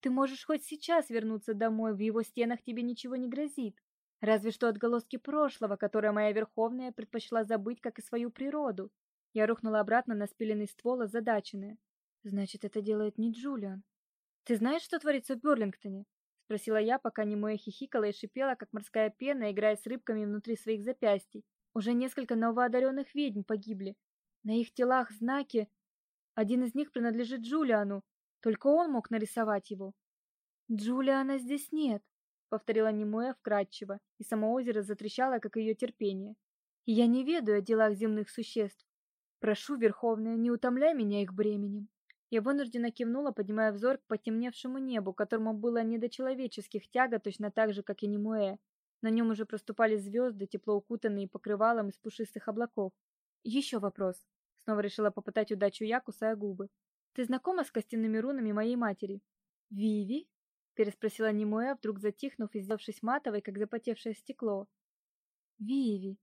[SPEAKER 1] Ты можешь хоть сейчас вернуться домой, в его стенах тебе ничего не грозит. Разве что отголоски прошлого, которое моя Верховная предпочла забыть, как и свою природу. Я рухнула обратно на спиленный ствол, озадаченная. Значит, это делает не Джулиан. Ты знаешь, что творится в Берлингтоне? спросила я, пока немое хихикала и шипела, как морская пена, играя с рыбками внутри своих запястий. Уже несколько новоодаренных ведьм погибли. На их телах знаки. Один из них принадлежит Джулиану. Только он мог нарисовать его. Джулиана здесь нет, повторила Немоя вкратчиво, и само озеро затрещало, как ее терпение. Я не ведаю о делах земных существ. Прошу, Верховная, не утомляй меня их бременем. Я вынужденно кивнула, поднимая взор к потемневшему небу, которому было не до человеческих тягот, точно так же, как и Немуэ. На нем уже проступали звезды, тепло укутанные покрывалом из пушистых облаков. Еще вопрос. Снова решила попытать удачу я, кусая губы. Ты знакома с костяными рунами моей матери? Виви? переспросила Немуэ, вдруг затихнув и сделавшись матовой, как запотевшее стекло. Виви.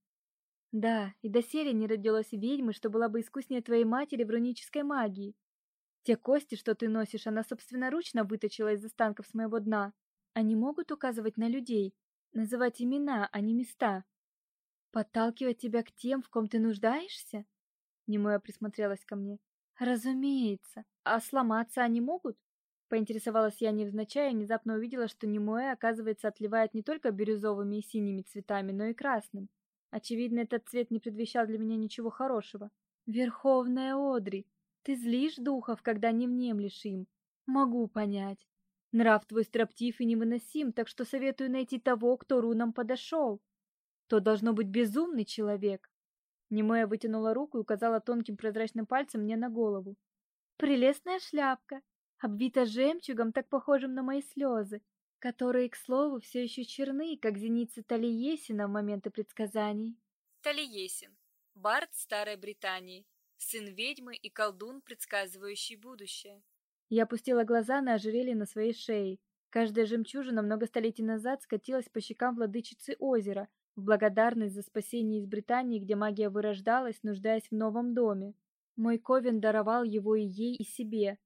[SPEAKER 1] Да, и доселе не родилась ведьмы, что была бы искуснее твоей матери в рунической магии. Те кости, что ты носишь, она собственноручно выточила из останков с моего дна. Они могут указывать на людей, называть имена, а не места. Подталкивать тебя к тем, в ком ты нуждаешься? Немоя присмотрелась ко мне. Разумеется. А сломаться они могут? Поинтересовалась я невзначай и внезапно увидела, что Немоэ, оказывается, отливает не только бирюзовыми и синими цветами, но и красным. Очевидно, этот цвет не предвещал для меня ничего хорошего. Верховная Одри, ты злишь духов, когда не внемлешь им. Могу понять. Нрав твой строптив и невыносим, так что советую найти того, кто рунам подошел. То должно быть безумный человек. Немоя вытянула руку и указала тонким прозрачным пальцем мне на голову. Прелестная шляпка, обвита жемчугом, так похожим на мои слезы, которые, к слову, все еще черны, как зеницы Талиесина в моменты предсказаний.
[SPEAKER 2] Талиесин, бард Старой Британии, сын ведьмы и колдун, предсказывающий будущее.
[SPEAKER 1] Я опустила глаза на ожерелье на своей шее. Каждая жемчужина много столетий назад скатилась по щекам владычицы озера, в благодарность за спасение из Британии, где магия вырождалась, нуждаясь в новом доме. Мой Ковен даровал его и ей, и себе.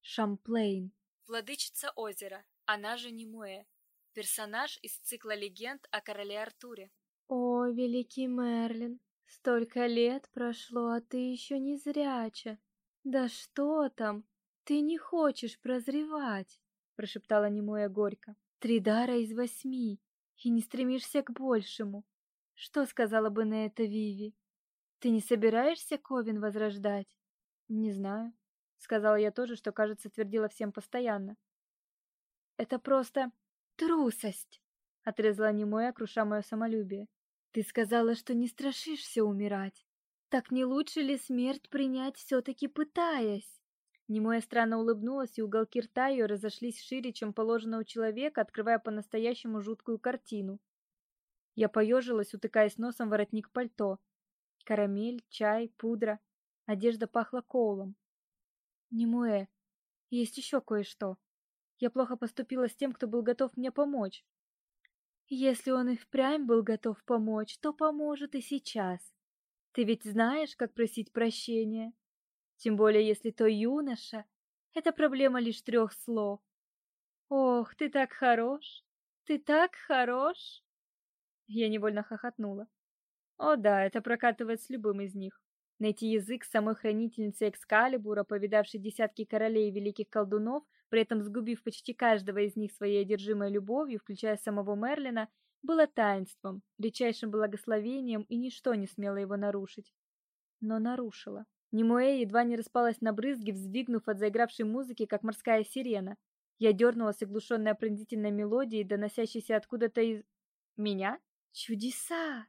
[SPEAKER 1] Шамплейн.
[SPEAKER 2] Владычица озера, она же Немуэ. Персонаж из цикла легенд о короле Артуре.
[SPEAKER 1] О, великий Мерлин, столько лет прошло, а ты еще не зряча. Да что там? Ты не хочешь прозревать, прошептала Немуэ горько. Три дара из восьми и не стремишься к большему. Что сказала бы на это Виви? Ты не собираешься Ковен возрождать? Не знаю, сказала я тоже, что, кажется, твердила всем постоянно. Это просто трусость, отрезала немое, круша мое самолюбие. Ты сказала, что не страшишься умирать. Так не лучше ли смерть принять все таки пытаясь? Немоя странно улыбнулась, и уголки рта ее разошлись шире, чем положено у человека, открывая по-настоящему жуткую картину. Я поежилась, утыкаясь носом в воротник пальто. Карамель, чай, пудра. Одежда пахла коулом. Немуэ, есть еще кое-что. Я плохо поступила с тем, кто был готов мне помочь. Если он и впрямь был готов помочь, то поможет и сейчас. Ты ведь знаешь, как просить прощения. Тем более, если то юноша. Это проблема лишь трех слов. Ох, ты так хорош. Ты так хорош. Я невольно хохотнула. О да, это прокатывает с любым из них. Найти язык самой хранительницы Экскалибура, повидавшей десятки королей и великих колдунов, при этом сгубив почти каждого из них своей одержимой любовью, включая самого Мерлина, было таинством, редчайшим благословением, и ничто не смело его нарушить. Но нарушило. Немуэ едва не распалась на брызги, взвигнув от заигравшей музыки, как морская сирена. Я дернулась, оглушенная пронзительной мелодией, доносящейся откуда-то из... Меня? Чудеса!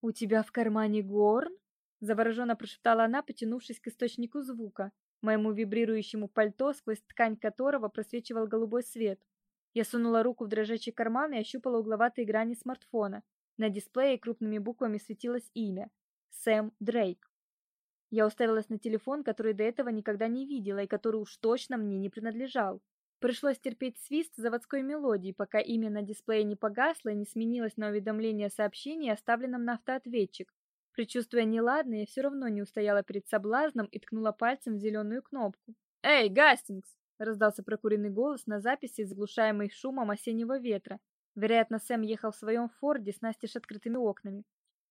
[SPEAKER 1] У тебя в кармане горн? Завороженно прошептала она, потянувшись к источнику звука, моему вибрирующему пальто, сквозь ткань которого просвечивал голубой свет. Я сунула руку в дрожащий карман и ощупала угловатые грани смартфона. На дисплее крупными буквами светилось имя: Сэм Дрейк. Я уставилась на телефон, который до этого никогда не видела и который уж точно мне не принадлежал. Пришлось терпеть свист заводской мелодии, пока имя на дисплее не погасло и не сменилось на уведомление о сообщении, оставленном на автоответчик. Предчувствуя неладное, я все равно не устояла перед соблазном и ткнула пальцем в зеленую кнопку. «Эй, Гастингс!» — раздался прокуренный голос на записи, заглушаемый шумом осеннего ветра. Вероятно, Сэм ехал в своем Форде с настежь открытыми окнами.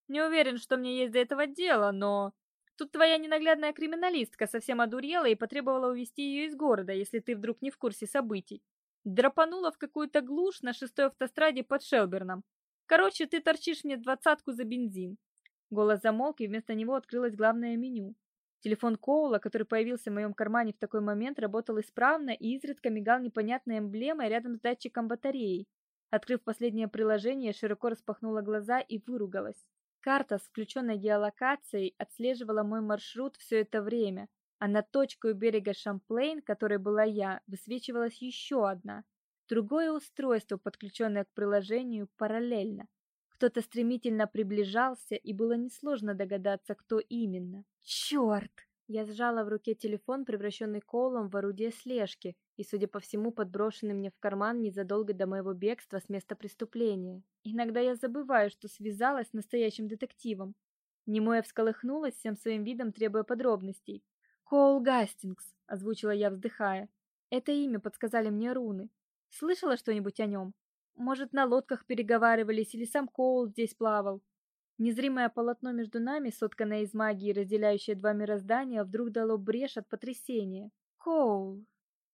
[SPEAKER 1] «Не уверен, что мне есть до этого дело, но...» Тут твоя ненаглядная криминалистка совсем одурела и потребовала увезти ее из города, если ты вдруг не в курсе событий. Драпанула в какую-то глушь на шестой автостраде под Шелберном. Короче, ты торчишь мне двадцатку за бензин. Голос замолк, и вместо него открылось главное меню. Телефон Коула, который появился в моем кармане в такой момент, работал исправно и изредка мигал непонятной эмблемой рядом с датчиком батареи. Открыв последнее приложение, широко распахнула глаза и выругалась. Карта с включенной геолокацией отслеживала мой маршрут все это время, а над точкой у берега Шамплейн, которой была я, высвечивалась еще одна. Другое устройство, подключенное к приложению, параллельно. Кто-то стремительно приближался, и было несложно догадаться, кто именно. Черт! Я сжала в руке телефон, превращенный колом в орудие слежки, и, судя по всему, подброшенный мне в карман незадолго до моего бегства с места преступления. Иногда я забываю, что связалась с настоящим детективом. Немоя всколыхнулась всем своим видом, требуя подробностей. Коул Гастингс, озвучила я, вздыхая. Это имя подсказали мне руны. Слышала что-нибудь о нем? Может, на лодках переговаривались или сам Коул здесь плавал? Незримое полотно между нами, сотканное из магии, разделяющее два мироздания, вдруг дало брешь от потрясения. Коул.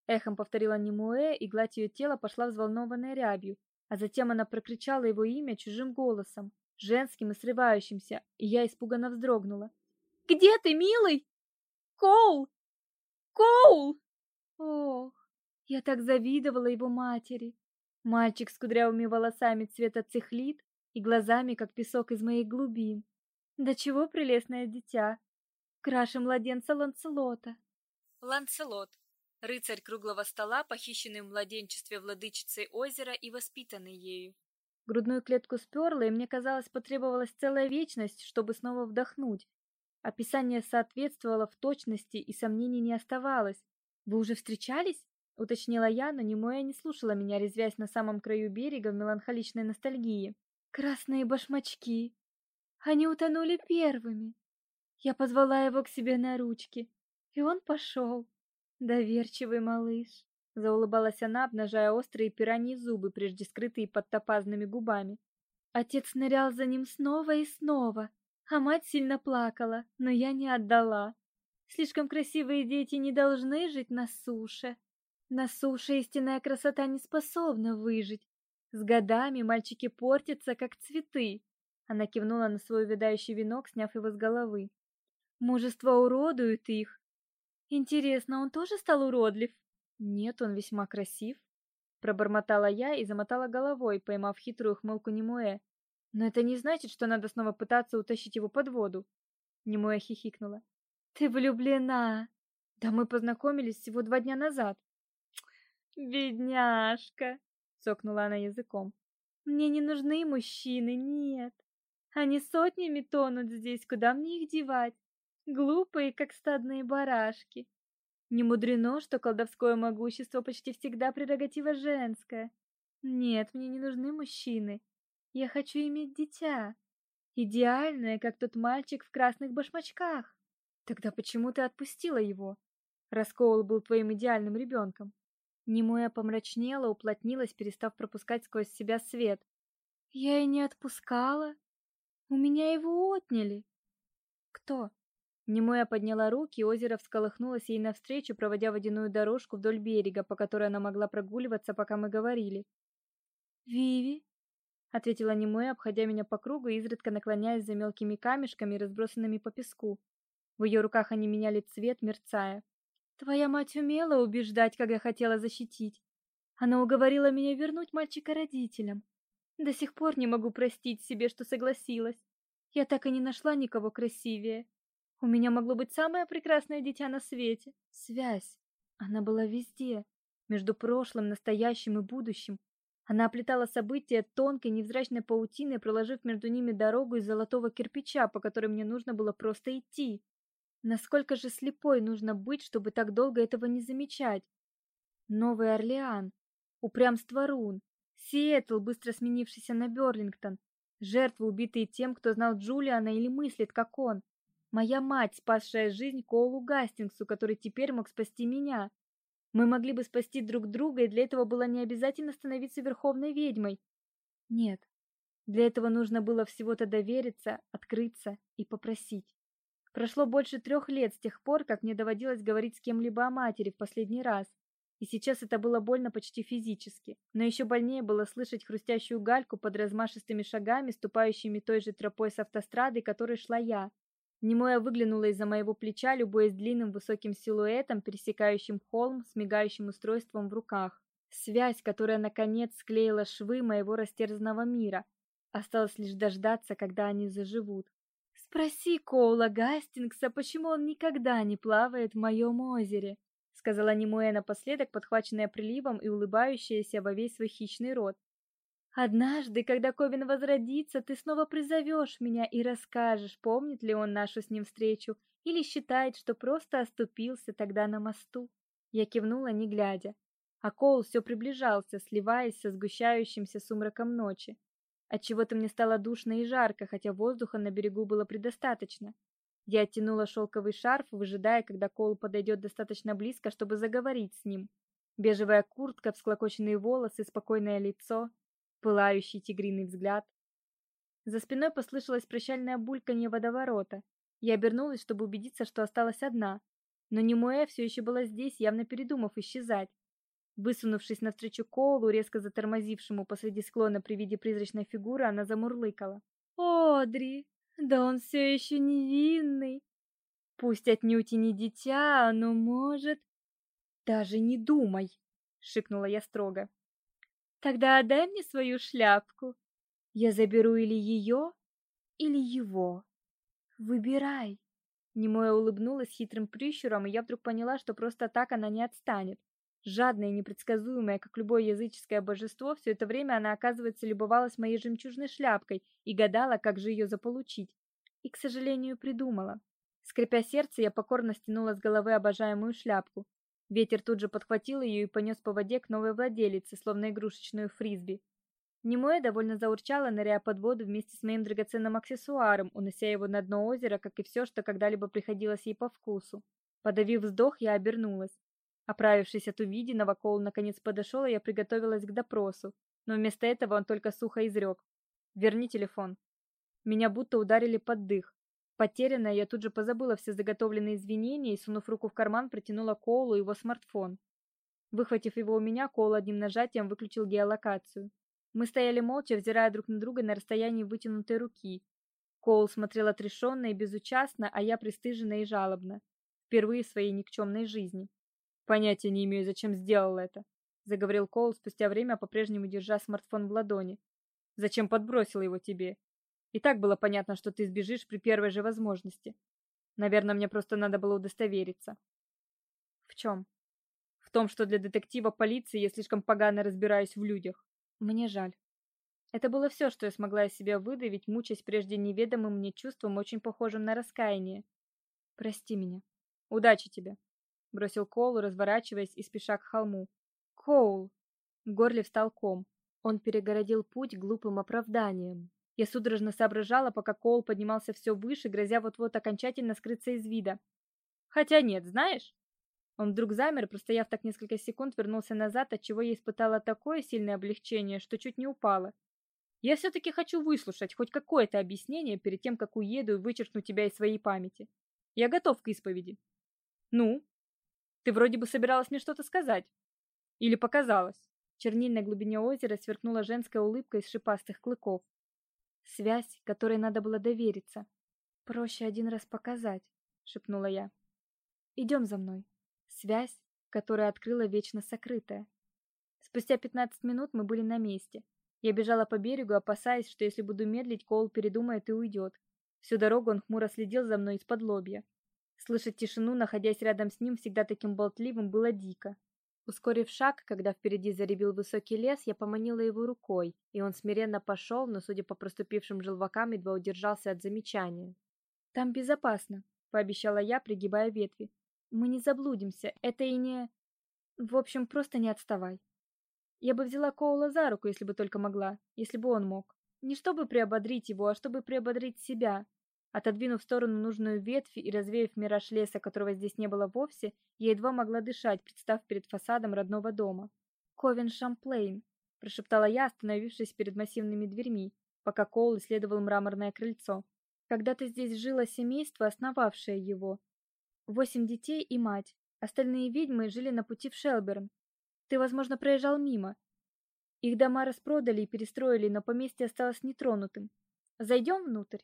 [SPEAKER 1] Эхом повторила Немуэ, и гладь ее тела пошла взволнованной рябью, а затем она прокричала его имя чужим голосом, женским и срывающимся, и я испуганно вздрогнула. «Где ты, милый? Коул! Коул!» Ох, я так завидовала его матери. Мальчик с кудрявыми волосами цвета цихлит и глазами, как песок из моих глубин. Да чего прелестное дитя! Краше младенца Ланцелота.
[SPEAKER 2] Ланцелот. Рыцарь круглого стола, похищенный в младенчестве владычицей озера и воспитанный ею.
[SPEAKER 1] Грудную клетку сперла, и мне казалось, потребовалась целая вечность, чтобы снова вдохнуть. Описание соответствовало в точности, и сомнений не оставалось. Вы уже встречались? уточнила я, но Немоя не слушала меня, резвясь на самом краю берега в меланхоличной ностальгии. Красные башмачки. Они утонули первыми. Я позвала его к себе на ручки, и он пошел. Доверчивый малыш, заулыбалась она, обнажая острые пираньи зубы, прежде скрытые под топазными губами. Отец нырял за ним снова и снова, а мать сильно плакала, но я не отдала. Слишком красивые дети не должны жить на суше. На суше истинная красота не способна выжить. С годами мальчики портятся, как цветы. Она кивнула на свой увядающий венок, сняв его с головы. Мужество уродует их. Интересно, он тоже стал уродлив? Нет, он весьма красив. Пробормотала я и замотала головой, поймав хитрую хмылку Немуэ. Но это не значит, что надо снова пытаться утащить его под воду. Немуэ хихикнула. Ты влюблена. Да мы познакомились всего два дня назад. Бедняжка, цокнула она языком. Мне не нужны мужчины, нет. Они сотнями тонут здесь, куда мне их девать? Глупые, как стадные барашки. Не мудрено, что колдовское могущество почти всегда прерогатива женская. Нет, мне не нужны мужчины. Я хочу иметь дитя. Идеальное, как тот мальчик в красных башмачках. Тогда почему ты отпустила его? Раскоул был твоим идеальным ребенком. Немоя помрачнела, уплотнилась, перестав пропускать сквозь себя свет. Я и не отпускала. У меня его отняли. Кто? Немоя подняла руки, и озеро всколыхнулось ей навстречу, проводя водяную дорожку вдоль берега, по которой она могла прогуливаться, пока мы говорили. «Виви?» — ответила Немоя, обходя меня по кругу изредка наклоняясь за мелкими камешками, разбросанными по песку. В ее руках они меняли цвет, мерцая. Твоя мать умела убеждать, когда хотела защитить. Она уговорила меня вернуть мальчика родителям. До сих пор не могу простить себе, что согласилась. Я так и не нашла никого красивее. У меня могло быть самое прекрасное дитя на свете. Связь. Она была везде, между прошлым, настоящим и будущим. Она оплетала события тонкой невзрачной паутиной, проложив между ними дорогу из золотого кирпича, по которой мне нужно было просто идти. Насколько же слепой нужно быть, чтобы так долго этого не замечать? Новый Орлеан, упрямство рун, Сиэтл, быстро сменившийся на Берлингтон, жертвы, убитые тем, кто знал Джулиана или мыслит, как он. Моя мать, спасшая жизнь Коулу Гастингсу, который теперь мог спасти меня. Мы могли бы спасти друг друга, и для этого было не обязательно становиться верховной ведьмой. Нет. Для этого нужно было всего-то довериться, открыться и попросить. Прошло больше трех лет с тех пор, как мне доводилось говорить с кем-либо о матери в последний раз. И сейчас это было больно почти физически. Но еще больнее было слышать хрустящую гальку под размашистыми шагами, ступающими той же тропой с автострады, которой шла я. Немоя выглянула из-за моего плеча, любуясь длинным высоким силуэтом, пересекающим холм с мигающим устройством в руках. Связь, которая наконец склеила швы моего растерзанного мира. Осталось лишь дождаться, когда они заживут. Спроси Коула Гастингса, почему он никогда не плавает в моем озере, сказала Немуэ напоследок, подхваченная приливом и улыбающаяся во весь свой хищный рот. Однажды, когда Ковин возродится, ты снова призовешь меня и расскажешь, помнит ли он нашу с ним встречу или считает, что просто оступился тогда на мосту. Я кивнула, не глядя. А Коул все приближался, сливаясь со сгущающимся сумраком ночи. Отчего-то мне стало душно и жарко, хотя воздуха на берегу было предостаточно. Я оттянула шелковый шарф, выжидая, когда Коул подойдет достаточно близко, чтобы заговорить с ним. Бежевая куртка, всклокоченные волосы, спокойное лицо, пылающий тигриный взгляд. За спиной послышалось прощальное бульканье водоворота. Я обернулась, чтобы убедиться, что осталась одна. Но Немуэ все еще была здесь, явно передумав исчезать. Высунувшись навстречу Коулу, резко затормозившему посреди склона при виде призрачной фигуры, она замурлыкала. «Одри, да он все еще невинный. Пусть отнюдь и не дитя, но может...» «Даже не думай!» — шикнула я строго. «Тогда отдай мне свою шляпку. Я заберу или ее, или его. Выбирай!» Немоя улыбнулась хитрым прищуром, и я вдруг поняла, что просто так она не отстанет. Жадная и непредсказуемая, как любое языческое божество, все это время она, оказывается, любовалась моей жемчужной шляпкой и гадала, как же ее заполучить. И, к сожалению, придумала. Скрипя сердце, я покорно стянула с головы обожаемую шляпку. Ветер тут же подхватил ее и понес по воде к новой владелице, словно игрушечную фрисби. Немоя довольно заурчала, ныряя под воду вместе с моим драгоценным аксессуаром, унося его на дно озера, как и все, что когда-либо приходилось ей по вкусу. Подавив вздох, я обернулась. Оправившись от увиденного, Коул наконец подошел, и я приготовилась к допросу, но вместо этого он только сухо изрек. «Верни телефон». Меня будто ударили под дых. Потерянная, я тут же позабыла все заготовленные извинения и, сунув руку в карман, протянула Коулу его смартфон. Выхватив его у меня, Коул одним нажатием выключил геолокацию. Мы стояли молча, взирая друг на друга на расстоянии вытянутой руки. Коул смотрел отрешенно и безучастно, а я пристыженно и жалобно. Впервые в своей никчемной жизни. Понятия не имею, зачем сделал это, заговорил Коул спустя время, по-прежнему держа смартфон в ладони. Зачем подбросил его тебе? И так было понятно, что ты сбежишь при первой же возможности. Наверное, мне просто надо было удостовериться. В чем? В том, что для детектива полиции я слишком погано разбираюсь в людях. Мне жаль. Это было все, что я смогла из себя выдавить, мучаясь прежде неведомым мне чувством, очень похожим на раскаяние. Прости меня. Удачи тебе бросил Коул, разворачиваясь и спеша к холму. Коул. В горле встал ком. Он перегородил путь глупым оправданием. Я судорожно соображала, пока Коул поднимался все выше, грозя вот-вот окончательно скрыться из вида. Хотя нет, знаешь? Он вдруг замер, простояв так несколько секунд, вернулся назад, отчего я испытала такое сильное облегчение, что чуть не упала. Я все таки хочу выслушать хоть какое-то объяснение перед тем, как уеду и вычеркну тебя из своей памяти. Я готов к исповеди. Ну, ты вроде бы собиралась мне что-то сказать. Или показалось? В чернильной глубине озера сверкнула женская улыбка из шипастых клыков. Связь, которой надо было довериться. Проще один раз показать, шепнула я. Идем за мной. Связь, которая открыла вечно сокрытое. Спустя 15 минут мы были на месте. Я бежала по берегу, опасаясь, что если буду медлить, Коул передумает и уйдет. Всю дорогу он хмуро следил за мной из-под лобья. Слышать тишину, находясь рядом с ним, всегда таким болтливым, было дико. Ускорив шаг, когда впереди заребил высокий лес, я поманила его рукой, и он смиренно пошел, но, судя по проступившим желвакам, едва удержался от замечания. «Там безопасно», — пообещала я, пригибая ветви. «Мы не заблудимся, это и не... В общем, просто не отставай». Я бы взяла Коула за руку, если бы только могла, если бы он мог. Не чтобы приободрить его, а чтобы приободрить себя, Отодвинув в сторону нужную ветвь и развеяв мираж леса, которого здесь не было вовсе, я едва могла дышать, представ перед фасадом родного дома. «Ковен Шамплейн», — прошептала я, остановившись перед массивными дверьми, пока Коул исследовал мраморное крыльцо. «Когда-то здесь жило семейство, основавшее его. Восемь детей и мать. Остальные ведьмы жили на пути в Шелберн. Ты, возможно, проезжал мимо. Их дома распродали и перестроили, но поместье осталось нетронутым. Зайдем внутрь?»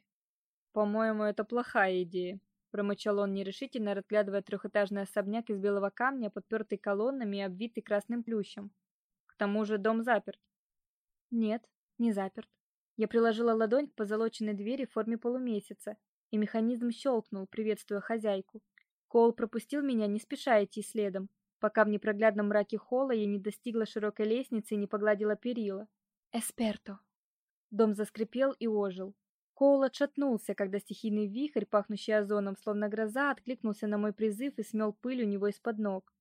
[SPEAKER 1] По-моему, это плохая идея, промычал он нерешительно, разглядывая трехэтажный особняк из белого камня, подпертый колоннами и обвитый красным плющом. К тому же дом заперт. Нет, не заперт. Я приложила ладонь к позолоченной двери в форме полумесяца, и механизм щелкнул, приветствуя хозяйку. Коул пропустил меня, не спеша идти следом, пока в непроглядном мраке холла я не достигла широкой лестницы и не погладила перила. Эсперто. Дом заскрипел и ожил. Коул отшатнулся, когда стихийный вихрь, пахнущий озоном, словно гроза, откликнулся на мой призыв и смел пыль у него из-под ног.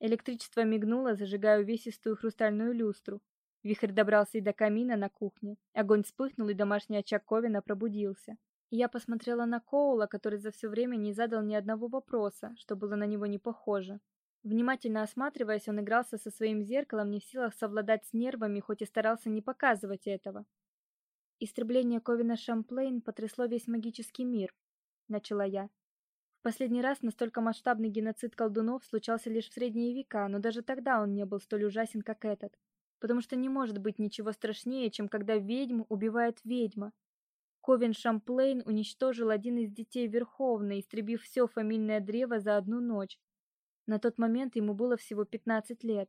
[SPEAKER 1] Электричество мигнуло, зажигая увесистую хрустальную люстру. Вихрь добрался и до камина на кухне. Огонь вспыхнул, и домашний очаг Ковина пробудился. Я посмотрела на Коула, который за все время не задал ни одного вопроса, что было на него не похоже. Внимательно осматриваясь, он игрался со своим зеркалом, не в силах совладать с нервами, хоть и старался не показывать этого. Истребление Ковина Шамплейн потрясло весь магический мир, начала я. В последний раз настолько масштабный геноцид колдунов случался лишь в средние века, но даже тогда он не был столь ужасен, как этот, потому что не может быть ничего страшнее, чем когда ведьму убивает ведьма. Ковен Шамплейн уничтожил один из детей Верховной, истребив все фамильное древо за одну ночь. На тот момент ему было всего 15 лет.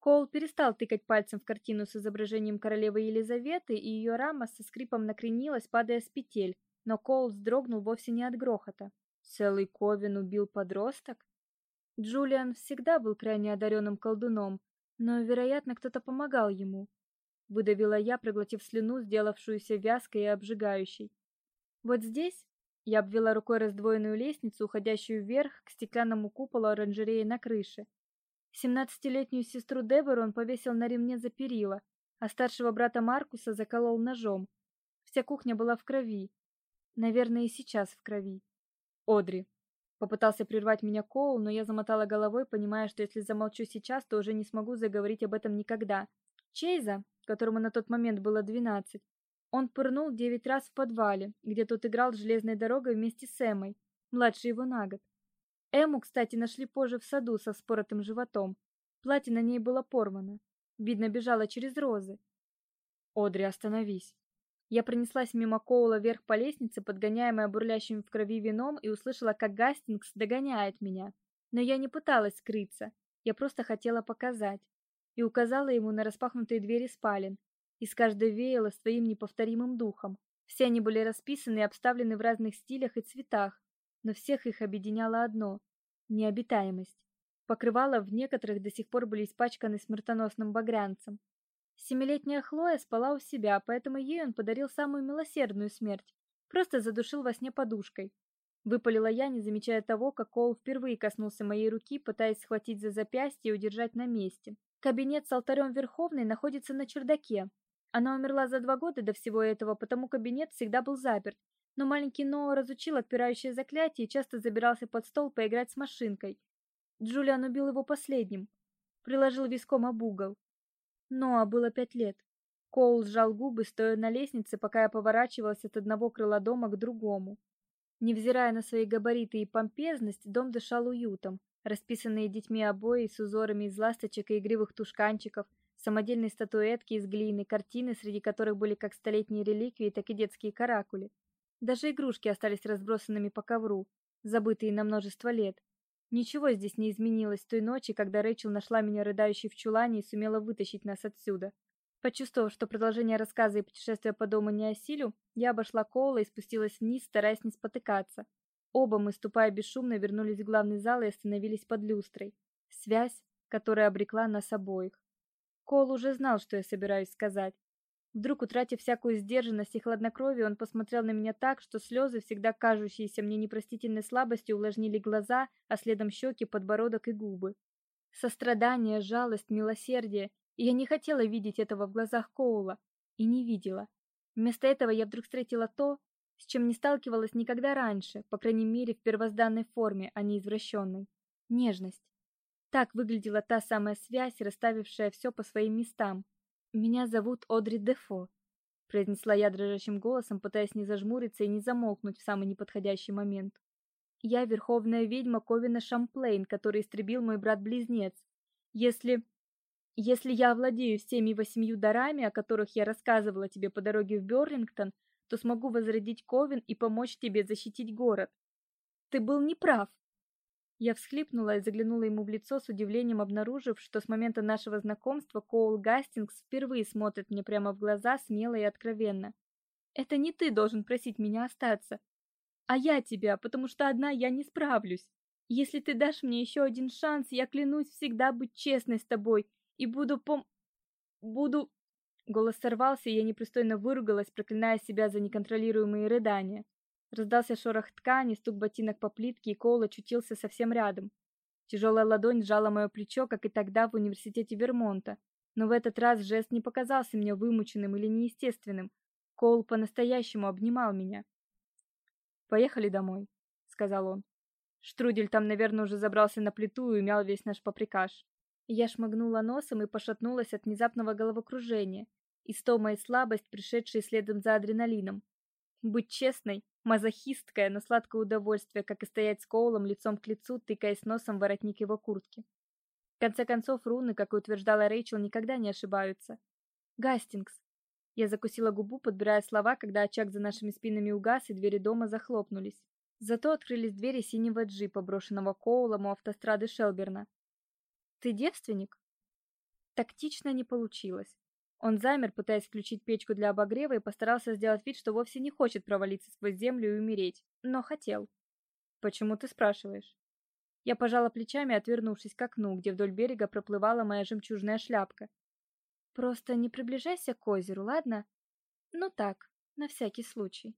[SPEAKER 1] Коул перестал тыкать пальцем в картину с изображением королевы Елизаветы, и ее рама со скрипом накренилась, падая с петель, но Коул вздрогнул вовсе не от грохота. Целый Ковен убил подросток? Джулиан всегда был крайне одаренным колдуном, но, вероятно, кто-то помогал ему. Выдавила я, проглотив слюну, сделавшуюся вязкой и обжигающей. Вот здесь я обвела рукой раздвоенную лестницу, уходящую вверх к стеклянному куполу оранжереи на крыше. Семнадцатилетнюю сестру Девор он повесил на ремне за перила, а старшего брата Маркуса заколол ножом. Вся кухня была в крови. Наверное, и сейчас в крови. Одри. Попытался прервать меня Коул, но я замотала головой, понимая, что если замолчу сейчас, то уже не смогу заговорить об этом никогда. Чейза, которому на тот момент было двенадцать, он пырнул девять раз в подвале, где тот играл железной дорогой вместе с Эмой, младше его на год. Эму, кстати, нашли позже в саду со споротым животом. Платье на ней было порвано. Видно, бежала через розы. Одри, остановись. Я пронеслась мимо Коула вверх по лестнице, подгоняемая бурлящим в крови вином, и услышала, как Гастингс догоняет меня. Но я не пыталась скрыться. Я просто хотела показать. И указала ему на распахнутые двери спален, из каждой веяло своим неповторимым духом. Все они были расписаны и обставлены в разных стилях и цветах, но всех их объединяло одно необитаемость. Покрывала в некоторых до сих пор были испачканы смертоносным багрянцем. Семилетняя Хлоя спала у себя, поэтому ей он подарил самую милосердную смерть. Просто задушил во сне подушкой. Выпалила я, не замечая того, как Коул впервые коснулся моей руки, пытаясь схватить за запястье и удержать на месте. Кабинет с алтарем Верховной находится на чердаке, она умерла за два года до всего этого, потому кабинет всегда был заперт. Но маленький Ноа разучил отпирающее заклятие и часто забирался под стол поиграть с машинкой. Джулиан убил его последним. Приложил виском об угол. Ноа было пять лет. Коул сжал губы, стоя на лестнице, пока я поворачивалась от одного крыла дома к другому. Невзирая на свои габариты и помпезность, дом дышал уютом. Расписанные детьми обои с узорами из ласточек и игривых тушканчиков – самодельные статуэтки из глины, картины, среди которых были как столетние реликвии, так и детские каракули. Даже игрушки остались разбросанными по ковру, забытые на множество лет. Ничего здесь не изменилось с той ночи, когда Рэйчел нашла меня рыдающей в чулане и сумела вытащить нас отсюда. Почувствовав, что продолжение рассказа и путешествия по дому не осилю, я обошла Коула и спустилась вниз, стараясь не спотыкаться. Оба мы, ступая бесшумно, вернулись в главный зал и остановились под люстрой. Связь, которая обрекла нас обоих. Кол уже знал, что я собираюсь сказать. Вдруг, утратив всякую сдержанность и хладнокровие, он посмотрел на меня так, что слезы, всегда кажущиеся мне непростительной слабостью, увлажнили глаза, а следом щеки, подбородок и губы. Сострадание, жалость, милосердие. И я не хотела видеть этого в глазах Коула. И не видела. Вместо этого я вдруг встретила то, с чем не сталкивалась никогда раньше, по крайней мере в первозданной форме, а не извращенной. Нежность. Так выглядела та самая связь, расставившая все по своим местам. Меня зовут Одри Дефо, произнесла я дрожащим голосом, пытаясь не зажмуриться и не замолкнуть в самый неподходящий момент. Я верховная ведьма Ковина Шамплейн, который истребил мой брат-близнец. Если если я овладею всеми восемью дарами, о которых я рассказывала тебе по дороге в Бёрлингтон, то смогу возродить Ковен и помочь тебе защитить город. Ты был неправ. Я всхлипнула и заглянула ему в лицо с удивлением, обнаружив, что с момента нашего знакомства Коул Гастингс впервые смотрит мне прямо в глаза смело и откровенно. Это не ты должен просить меня остаться, а я тебя, потому что одна я не справлюсь. Если ты дашь мне еще один шанс, я клянусь всегда быть честной с тобой и буду пом буду Голос сорвался, и я непристойно выругалась, проклиная себя за неконтролируемые рыдания. Раздался шорох ткани, стук ботинок по плитке, и Коул очутился совсем рядом. Тяжелая ладонь сжала мое плечо, как и тогда в университете Вермонта, но в этот раз жест не показался мне вымученным или неестественным. Коул по-настоящему обнимал меня. Поехали домой, сказал он. Штрудель там, наверное, уже забрался на плиту и умял весь наш паприкаш. Я шмыгнула носом и пошатнулась от внезапного головокружения, истома и слабость, пришедшие следом за адреналином. Быть честной, мазохисткое, но сладкое удовольствие, как и стоять с Коулом лицом к лицу, тыкаясь носом в воротник его куртки. В конце концов, руны, как и утверждала Рэйчел, никогда не ошибаются. Гастингс. Я закусила губу, подбирая слова, когда очаг за нашими спинами угас и двери дома захлопнулись. Зато открылись двери синего джипа, брошенного Коулом у автострады Шелберна. Ты девственник? Тактично не получилось. Он замер, пытаясь включить печку для обогрева, и постарался сделать вид, что вовсе не хочет провалиться сквозь землю и умереть, но хотел. Почему ты спрашиваешь? Я пожала плечами, отвернувшись к окну, где вдоль берега проплывала моя жемчужная шляпка. Просто не приближайся к озеру, ладно? Ну так, на всякий случай.